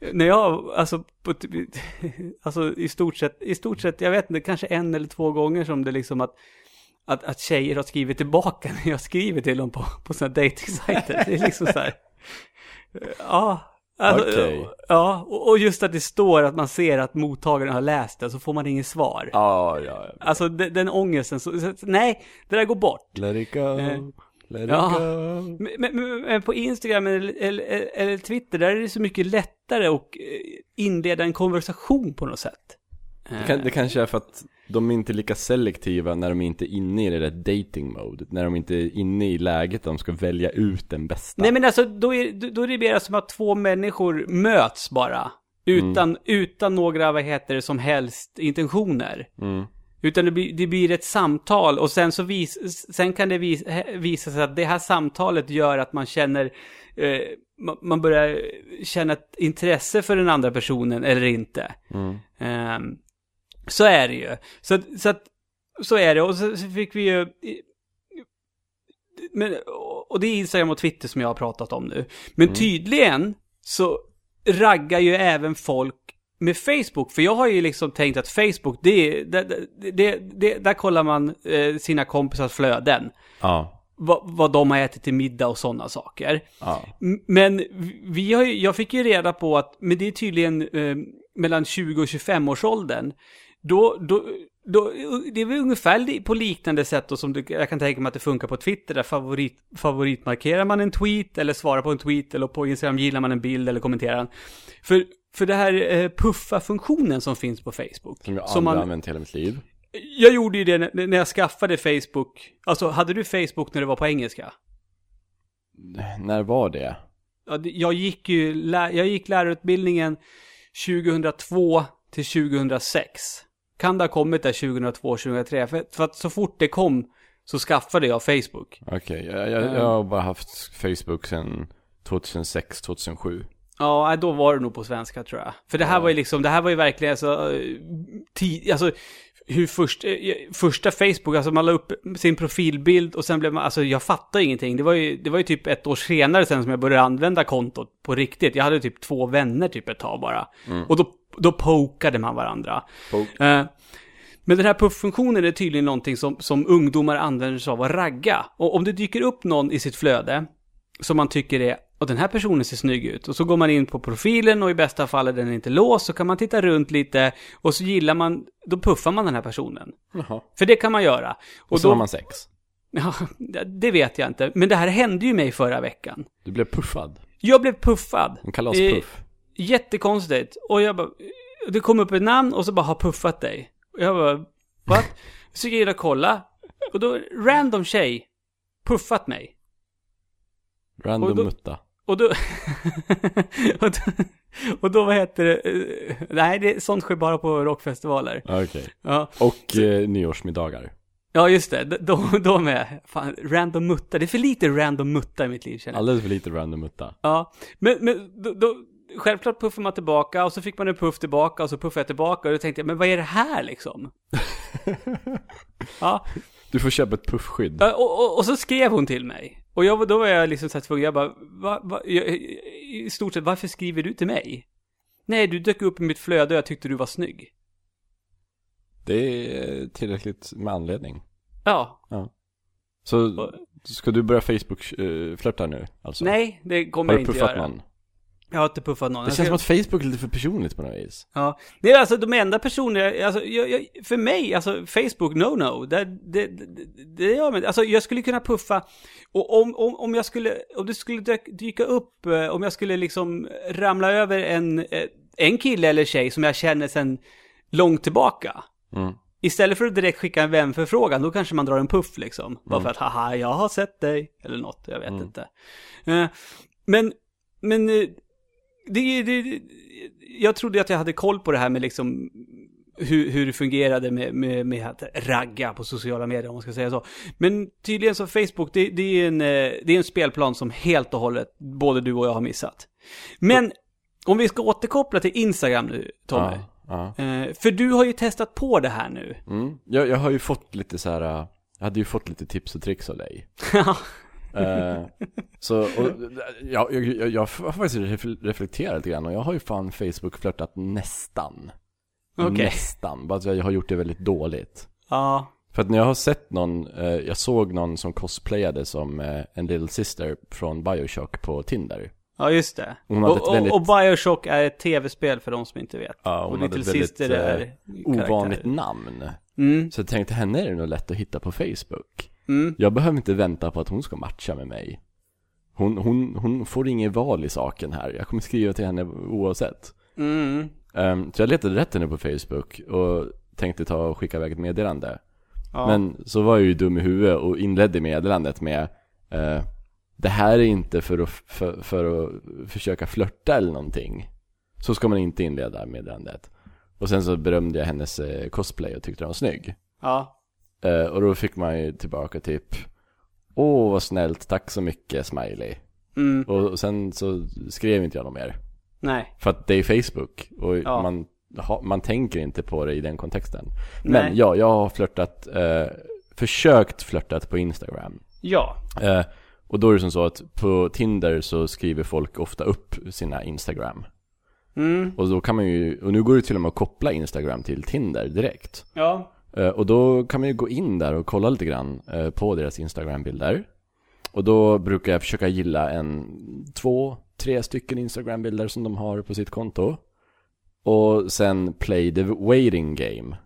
när jag, alltså, på, typ, alltså i stort sett, i stort sett, jag vet inte, kanske en eller två gånger som det liksom att, att, att tjejer har skrivit tillbaka när jag skriver till dem på, på sådana dejtingsajter. Det är liksom så här, ja. Alltså, Okej. Ja, och just att det står att man ser att mottagaren har läst det, så får man inget svar. Ja, ja, ja. Alltså den, den ångesten, så, så, nej, det där går bort. Let it go, Eh, let it ja. go Men, men, men- på Instagram eller, eller, eller Twitter, där är det så mycket lättare att eh, inleda en konversation på något sätt. det, kan, det kanske är för att de är inte lika selektiva när de inte är inne i det där dating mode När de inte är inne i läget de ska välja ut den bästa Nej men alltså, då är, då är det mer som att två människor möts bara. Utan, utan några, vad heter det, som helst intentioner. mm. Utan det blir, det blir ett samtal och sen så vis, sen kan det vis, visa sig att det här samtalet gör att man känner, eh, man, börjar känna ett intresse för den andra personen eller inte. Mm. Ehm, så är det ju. Så, så att, så är det. Och så, så fick vi ju... Men, och, det är Instagram och Twitter som jag har pratat om nu. Men tydligen så raggar ju även folk med Facebook. För jag har ju liksom tänkt att Facebook, det det, det, det, där kollar man eh, sina kompisars flöden. Ja. Vad, vad de har ätit till middag och sådana saker. Ja. Men vi har ju, jag fick ju reda på att, men det är tydligen eh, mellan 20 och 25 års åldern. Då, då, då, det är väl ungefär på liknande sätt då som det, jag kan tänka mig att det funkar på Twitter. Där favorit, favoritmarkerar man en tweet eller svarar på en tweet eller på Instagram gillar man en bild eller kommenterar den. För, för det här eh, puffa-funktionen som finns på Facebook. Som jag aldrig som man, använt hela mitt liv. jag gjorde ju det när, när jag skaffade Facebook. Alltså, hade du Facebook när det var på engelska? När var det? Ja, det- jag gick ju, jag gick lärarutbildningen 2002 till 2006. Kan det ha kommit där 2002, 2003? För, för att så fort det kom så skaffade jag Facebook. Okej, jag, jag, jag har bara haft Facebook sedan 2006, 2007. Ja, då var det nog på svenska tror jag. För det här var ju liksom, det här var ju verkligen alltså, eh, tid, alltså hur först, eh, första Facebook, alltså man la upp sin profilbild och sen blev man, alltså jag fattar ingenting. Det var ju, det var ju typ ett år senare sen som jag började använda kontot på riktigt. Jag hade typ två vänner typ ett tag bara. Och då, då pokade man varandra. Eh, men den här puff-funktionen är tydligen någonting som, som ungdomar använder sig av att ragga. Och om det dyker upp någon i sitt flöde som man tycker är, och den här personen ser snygg ut. Och så går man in på profilen och i bästa fall är den inte låst, så kan man titta runt lite och så gillar man, då puffar man den här personen. Jaha. För det kan man göra. Och, Och så då, har man sex. ja, det vet jag inte. Men det här hände ju mig förra veckan. Du blev puffad. Jag blev puffad. En kalaspuff. Jättekonstigt. Och jag bara, det kom upp ett namn och så bara har puffat dig. Och jag bara, what? Så gick jag in och kolla. Och då, random tjej, puffat mig. Random och då- mutta. Och då, och då, och då vad heter det, nej det, sånt sker bara på rockfestivaler. Okej. Ja, Och eh, nyårsmiddagar. ja just det, då, då med. Fan, random mutta, det är för lite random mutta i mitt liv känner jag. Alldeles för lite random mutta. Ja, men, men då, då, självklart puffar man tillbaka och så fick man en puff tillbaka och så puffade jag tillbaka och då tänkte jag, men vad är det här liksom? ja, Du får köpa ett puffskydd. Ja, och, och, och så skrev hon till mig. Och jag, då var jag liksom så här tvungen, jag bara, va, va, jag, i stort sett, varför skriver du till mig? Nej, du dök upp i mitt flöde och jag tyckte du var snygg. Det är tillräckligt med anledning. Ja, Så ska du börja Facebook-flörta nu? Alltså? nej, det kommer Har jag du inte puffat göra. någon? Jag har inte puffat någon. Det Jag känns ska- som att Facebook är lite för personligt på något vis. Ja, det är alltså de enda personer, alltså, jag, jag, för mig, alltså Facebook, no no, det, det, det, det gör mig, alltså jag skulle kunna puffa, och om, om, om jag skulle, om det skulle dyka upp, eh, om jag skulle liksom ramla över en, eh, en kille eller tjej som jag känner sedan långt tillbaka, Mm. istället för att direkt skicka en vänförfrågan, då kanske man drar en puff liksom. Bara för att, haha, jag har sett dig, eller något, jag vet inte. Eh, men, men, det, det, jag trodde att jag hade koll på det här med liksom hur, hur det fungerade med, med, med att ragga på sociala medier om man ska säga så. Men tydligen så Facebook, det, det, är en, eh, det är en spelplan som helt och hållet både du och jag har missat. Men om vi ska återkoppla till Instagram nu, Tommy. Ja, ja. Eh, för du har ju testat på det här nu. Mm. Jag, jag har ju fått lite så här. äh, jag hade ju fått lite tips och tricks av dig. Eh, så, och, ja, jag, jag, jag har faktiskt ref- reflekterat lite grann och jag har ju fan Facebook-flörtat nästan. Okej. Nästan, bara att jag har gjort det väldigt dåligt. ja. För att när jag har sett någon, eh, jag såg någon som cosplayade som eh, en little sister från Bioshock på Tinder. Ja, just det. Och, väldigt- och, Bioshock är ett tv-spel för de som inte vet. Ja, och Little Sister är eh, ovanligt namn. Mm, Så jag tänkte henne är det nog lätt att hitta på Facebook. Mm. Jag behöver inte vänta på att hon ska matcha med mig. Hon, hon, hon får inget val i saken här. Jag kommer skriva till henne oavsett. Mm. Um, så jag letade rätt henne på Facebook och tänkte ta och skicka iväg ett meddelande. Ja. Men så var jag ju dum i huvudet och inledde meddelandet med eh, Det här är inte för att, för, för att försöka flörta eller någonting. Så ska man inte inleda meddelandet. Och sen så berömde jag hennes eh, cosplay och tyckte den var snygg. Ja. Eh, och då fick man ju tillbaka typ Åh vad snällt, tack så mycket smiley. Mm. Och sen så skrev inte jag något mer. Nej. För att det är Facebook och Ja. man, man tänker inte på det i den kontexten. Men Nej. ja, jag har flörtat, eh, försökt flörtat på Instagram. Ja. Eh, Och då är det som så att på Tinder så skriver folk ofta upp sina Instagram. Mm, Och då kan man ju, och nu går det till och med att koppla Instagram till Tinder direkt. ja. Eh, Och då kan man ju gå in där och kolla lite grann eh, på deras Instagram-bilder. Och då brukar jag försöka gilla en, två, tre stycken Instagram-bilder som de har på sitt konto. Och sen play the waiting game.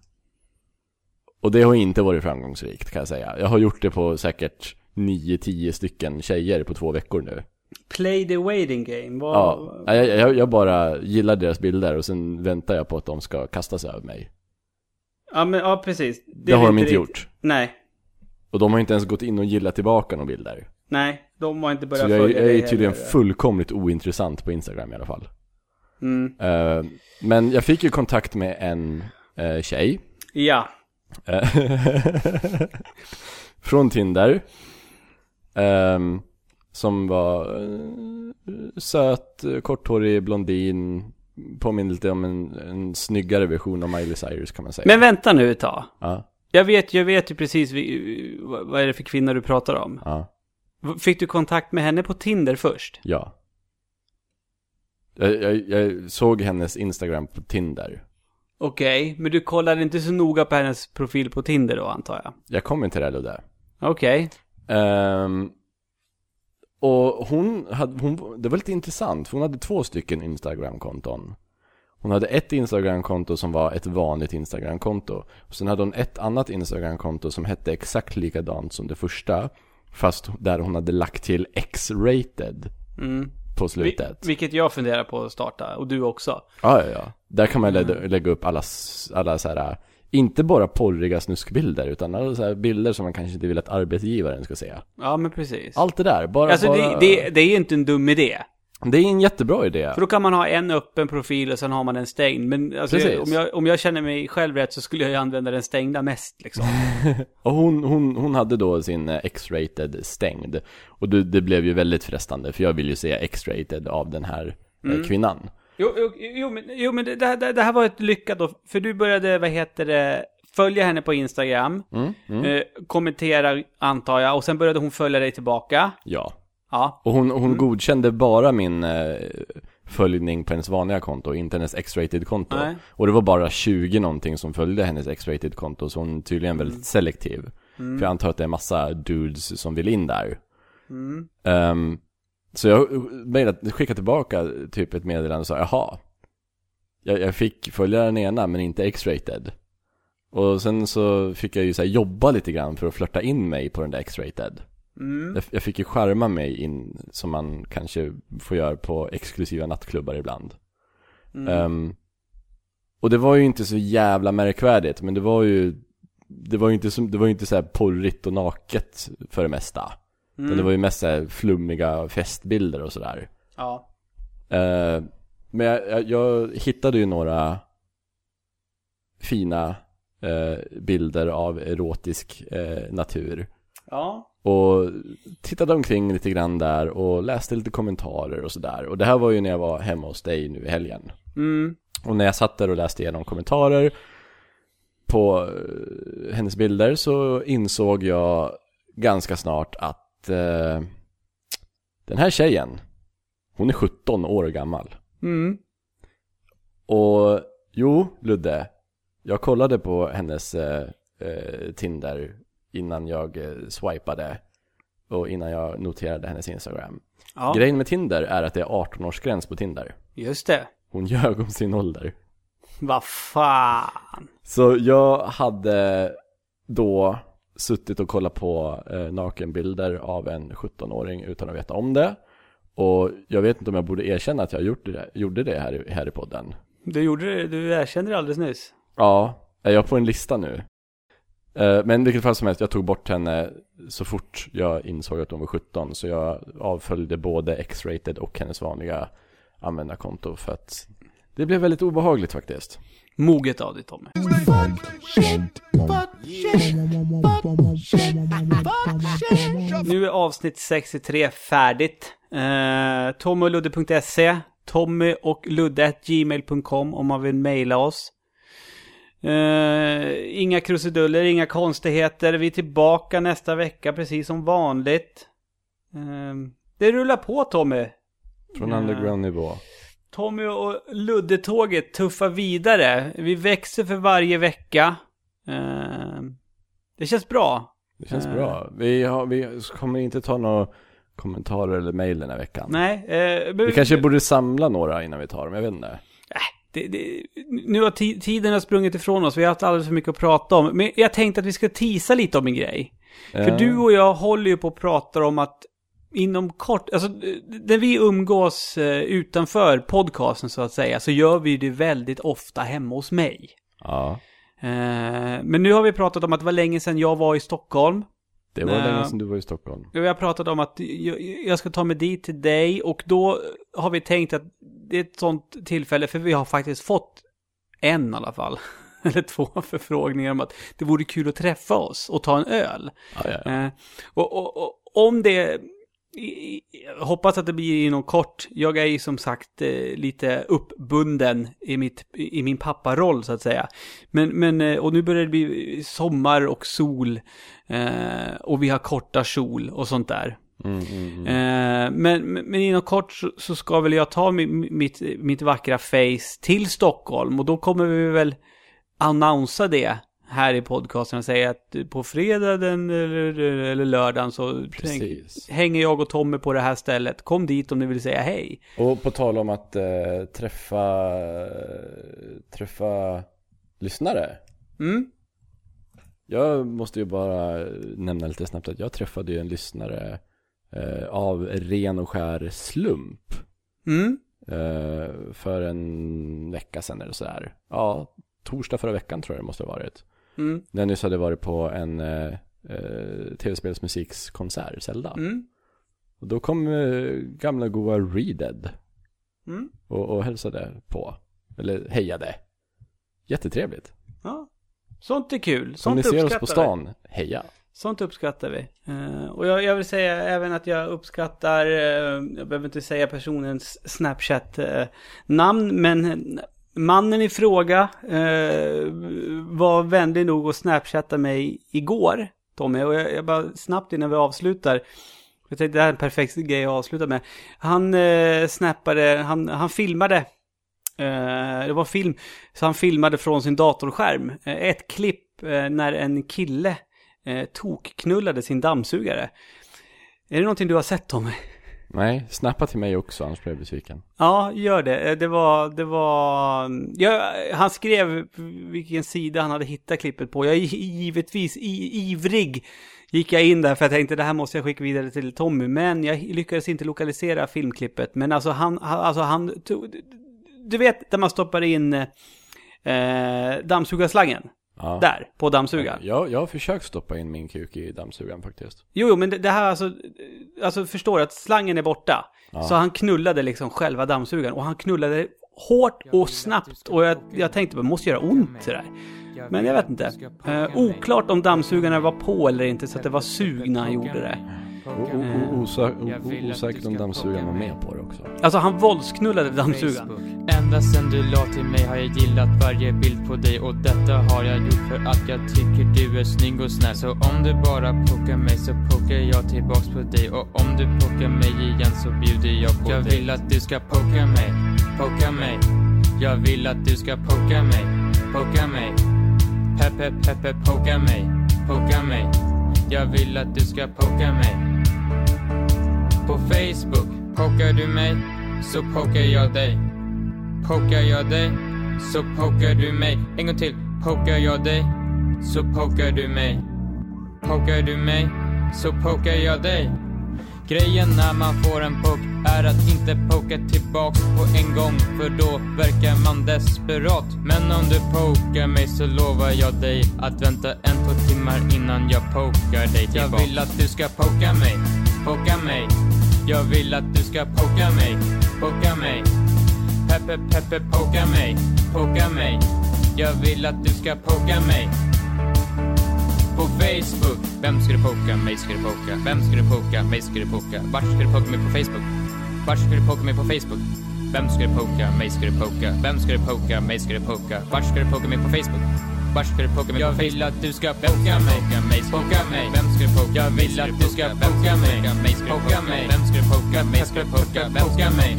Och det har inte varit framgångsrikt kan jag säga. Jag har gjort det på säkert 9-10 stycken tjejer på två veckor nu. Play the waiting game. Vad... Ja, jag, jag, jag bara gillar deras bilder och sen väntar jag på att de ska kasta sig över mig. Ja, men ja, precis. Det, är har de inte riktigt- gjort. Nej. Och de har inte ens gått in och gillat tillbaka några bilder. Nej, de har inte börjat Så jag, följa jag är tydligen heller. fullkomligt ointressant på Instagram i alla fall. Mm. Eh, men jag fick ju kontakt med en uh, tjej. Ja. eh, från Tinder. Ehm, som var eh, söt, korthårig blondin. Påminner lite om en, en snyggare version av Miley Cyrus kan man säga. Men vänta nu ett tag. Ja, Jag vet, jag vet ju precis vi, vad är det för kvinna du pratar om. ja, Fick du kontakt med henne på Tinder först? ja. Jag, jag, jag såg hennes Instagram på Tinder. Okej, men du kollade inte så noga på hennes profil på Tinder då antar jag? Jag kommer till det Ludde. Okej. Ehm, och hon hade, hon, det var lite intressant, för hon hade två stycken Instagram-konton. Hon hade ett Instagram-konto som var ett vanligt Instagram-konto. Och sen hade hon ett annat Instagram-konto som hette exakt likadant som det första. Fast där hon hade lagt till X-rated Mm. på slutet. vilket jag funderar på att starta, och du också. Ja, ja, ja. Där kan man lägga, lägga upp alla, alla så här, inte bara porriga snuskbilder, utan alla så bilder som man kanske inte vill att arbetsgivaren ska se. Ja, men precis. Allt det där, bara, alltså bara... det, det, det är inte en dum idé. Det är en jättebra idé. För då kan man ha en öppen profil och sen har man en stängd. Men alltså, Precis. om, jag, om jag känner mig själv rätt så skulle jag ju använda den stängda mest liksom. Och hon, hon, hon hade då sin eh, X-rated stängd. Och det, det blev ju väldigt frestande, för jag vill ju se X-rated av den här eh, kvinnan. Jo, jo, jo men, jo, men det, det, här- det här var ett lyckat då. För du började, vad heter det, följa henne på Instagram. Mm, mm. Eh, kommentera, antar jag. Och sen började hon följa dig tillbaka. Ja. Ja. Och hon, Mm. hon godkände bara min eh, följning på hennes vanliga konto, inte hennes X-rated konto. Nej. Och det var bara 20 någonting som följde hennes X-rated konto, så hon är tydligen väldigt Mm. selektiv. För jag antar att det är massa dudes som vill in där. Mm. Så jag mejlade, skickade tillbaka typ ett meddelande och sa jaha. Jag, jag fick följa den ena men inte X-rated. Och sen så fick jag ju så jobba lite grann för att flörta in mig på den där X-rated. Mm. Jag, jag fick ju skärma mig in som man kanske får göra på exklusiva nattklubbar ibland. Mm. Ehm, och det var ju inte så jävla märkvärdigt men det var ju det var ju inte, som, det var ju inte så porrigt och naket för det mesta. Mm. Utan det var ju mest så flummiga festbilder och sådär. Ja. Eh, men jag, jag, jag hittade ju några fina eh, bilder av erotisk eh, natur. Ja. Och tittade omkring lite grann där och läste lite kommentarer och sådär. Och det här var ju när jag var hemma hos dig nu i helgen. Mm. Och när jag satt där och läste igenom kommentarer på eh, hennes bilder så insåg jag ganska snart att eh, den här tjejen, hon är 17 år gammal. Mm. Och jo, Ludde, jag kollade på hennes eh, eh, Tinder innan jag eh, swipade och innan jag noterade hennes Instagram. Ja. Grejen med Tinder är att det är 18-årsgräns på Tinder. Just det. Hon ljög om sin ålder. Vad fan. Så jag hade då suttit och kollat på eh, nakenbilder av en 17-åring utan att veta om det. Och jag vet inte om jag borde erkänna att jag gjort det, gjorde det här, i- här i podden. Du gjorde det, du erkände det alldeles nyss. Ja, är jag på en lista nu? Eh, Men i vilket fall som helst, jag tog bort henne så fort jag insåg att hon var 17. Så jag avföljde både X-rated och hennes vanliga användarkonto för att det blev väldigt obehagligt faktiskt. Moget av dig Tommy. Nu är avsnitt 63 färdigt. Eh, tommyludde.se Tommy och Ludde, gmail.com om man vill mejla oss. Uh, inga krusiduller, inga konstigheter. Vi är tillbaka nästa vecka precis som vanligt. Uh, det rullar på Tommy. Från underground-nivå. Tommy och Luddetåget tuffar vidare. Vi växer för varje vecka. Ehm, det känns bra. Det känns Eh. bra. Vi, har, vi kommer inte ta några kommentarer eller mejl den här veckan. Nej, eh, Vi kanske borde samla några innan vi tar dem, jag vet inte. det, det, nu har ti- tiden har sprungit ifrån oss. Vi har haft alldeles för mycket att prata om. Men jag tänkte att vi ska tisa lite om en grej. För Eh, du och jag håller ju på och pratar om att inom kort, alltså när vi umgås eh, utanför podcasten så att säga, så gör vi det väldigt ofta hemma hos mig. Ja, Eh, men nu har vi pratat om att det var länge sedan jag var i Stockholm. det var länge sedan du var i Stockholm. Vi har pratat om att jag, ska ta mig dit till dig och då har vi tänkt att det är ett sånt tillfälle, för vi har faktiskt fått en i alla fall, eller två förfrågningar om att det vore kul att träffa oss och ta en öl. Ja, ja, ja. Eh, och, och, och om det, hoppas att det blir inom kort. Jag är ju som sagt eh, lite uppbunden i, mitt, i min papparoll så att säga. Men, men, eh, och nu börjar det bli sommar och sol. Eh, och vi har korta kjol och sånt där. Mm, mm, mm. Eh, men, men inom kort så, så ska väl jag ta mi, mitt, mitt vackra face till Stockholm. Och då kommer vi väl annonsa det här i podcasten och säga att på fredagen eller, eller lördagen så tänk, hänger jag och Tommy på det här stället. Kom dit om ni vill säga hej. Och på tal om att eh, träffa, träffa lyssnare. Mm? Jag måste ju bara nämna lite snabbt att jag träffade ju en lyssnare eh, av ren och skär slump. Mm? Eh, för en vecka sedan eller sådär. Ja, torsdag förra veckan tror jag det måste ha varit. Mm? När jag nyss hade varit på en eh, eh, tv-spelsmusikskonsert, Zelda. Mm? Och då kom eh, gamla goa Redead Mm? och, och hälsade på. Eller hejade. Jättetrevligt. Ja. Sånt är kul. Om Sånt ni ser oss på vi. stan, heja. Sånt uppskattar vi. Eh, och jag, jag vill säga även att jag uppskattar, eh, jag behöver inte säga personens Snapchat-namn, men mannen i fråga eh, var vänlig nog att snapchatta mig igår, Tommy. Och jag, jag bara snabbt innan vi avslutar. Jag tänkte det här är en perfekt grej att avsluta med. Han eh, snappade, han, han filmade Eh, det var film, så han filmade från sin datorskärm. Eh, ett klipp eh, när en kille eh, tokknullade sin dammsugare. Är det någonting du har sett Tommy? Nej, snappa till mig också, annars blir jag besviken. Ja, gör det. Eh, det var, det var... Ja, han skrev vilken sida han hade hittat klippet på. Jag är givetvis i, ivrig gick jag in där för jag tänkte det här måste jag skicka vidare till Tommy. Men jag lyckades inte lokalisera filmklippet. Men alltså han, han- alltså han tog... Du vet där man stoppar in eh, eh dammsugarslangen. Ja. Där, på dammsugaren. Jag, jag har försökt stoppa in min kuk i dammsugaren faktiskt. Jo, jo, men det, det här alltså, alltså förstår du att slangen är borta. Så han knullade liksom själva dammsugaren och han knullade hårt och snabbt och jag, jag tänkte det måste göra ont det där. Men jag vet inte. Eh, oklart om dammsugarna var på eller inte så att det var sug när han gjorde det. Osäkert om dammsugaren var med på det också. Alltså han våldsknullade dammsugaren. Ända sen du la till mig har jag gillat varje bild på dig och detta har jag gjort för att jag tycker du är snygg och snäll. Så om du bara pokar mig så pokar jag tillbaks på dig och om du pokar mig igen så bjuder jag på dig. Jag vill att du ska poka mig, poka mig. Jag vill att du ska poka mig, poka mig. Peppe, peppe, poka mig, poka mig. Jag vill att du ska poka mig. På Facebook, pokar du mig så pokar jag dig. Pokar jag dig så pokar du mig. En gång till. Pokar jag dig så pokar du mig. Pokar du mig så pokar jag dig. Grejen när man får en poke är att inte poka tillbaks på en gång för då verkar man desperat. Men om du pokar mig så lovar jag dig att vänta en, två timmar innan jag pokar dig tillbaks. Jag vill att du ska poka mig, poka mig. Jag vill att du ska poka mig, poka mig. Peppe, peppe, poka mig, poka mig. Jag vill att du ska poka mig. På Facebook. Vem ska du poka? Mig ska du poka. Vem ska du poka? Mig ska du poka. Vart ska du poka mig på Facebook? Vart ska du poka mig på Facebook? Vem ska du poka? Mig ska du poka. Vem ska du poka? Mig ska du poka. Vart ska du poka mig på Facebook? Vart ska du poka mig? Jag vill att du ska poka mig. Poka mig. Vem ska du poka? Jag vill att du ska poka mig. Poka mig. Vem ska du poka mig? Ska du poka? Poka mig.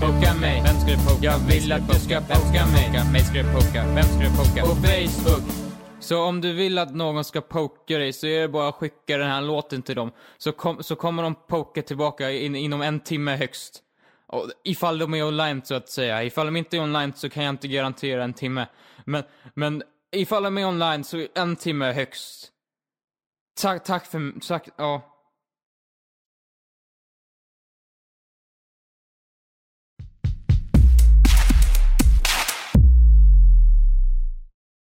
Poka mig. Vem ska du poka? Jag vill att du ska poka mig. Mig ska du poka? Vem ska du poka? På Facebook. Så om du vill att någon ska poka dig så är det bara att skicka den här låten till dem. Så, kom, så kommer de poka tillbaka in, inom en timme högst. Och ifall de är online så att säga. Ifall de inte är online så kan jag inte garantera en timme. Men, men ifall de är online så en timme högst. Tack, tack för, tack, ja.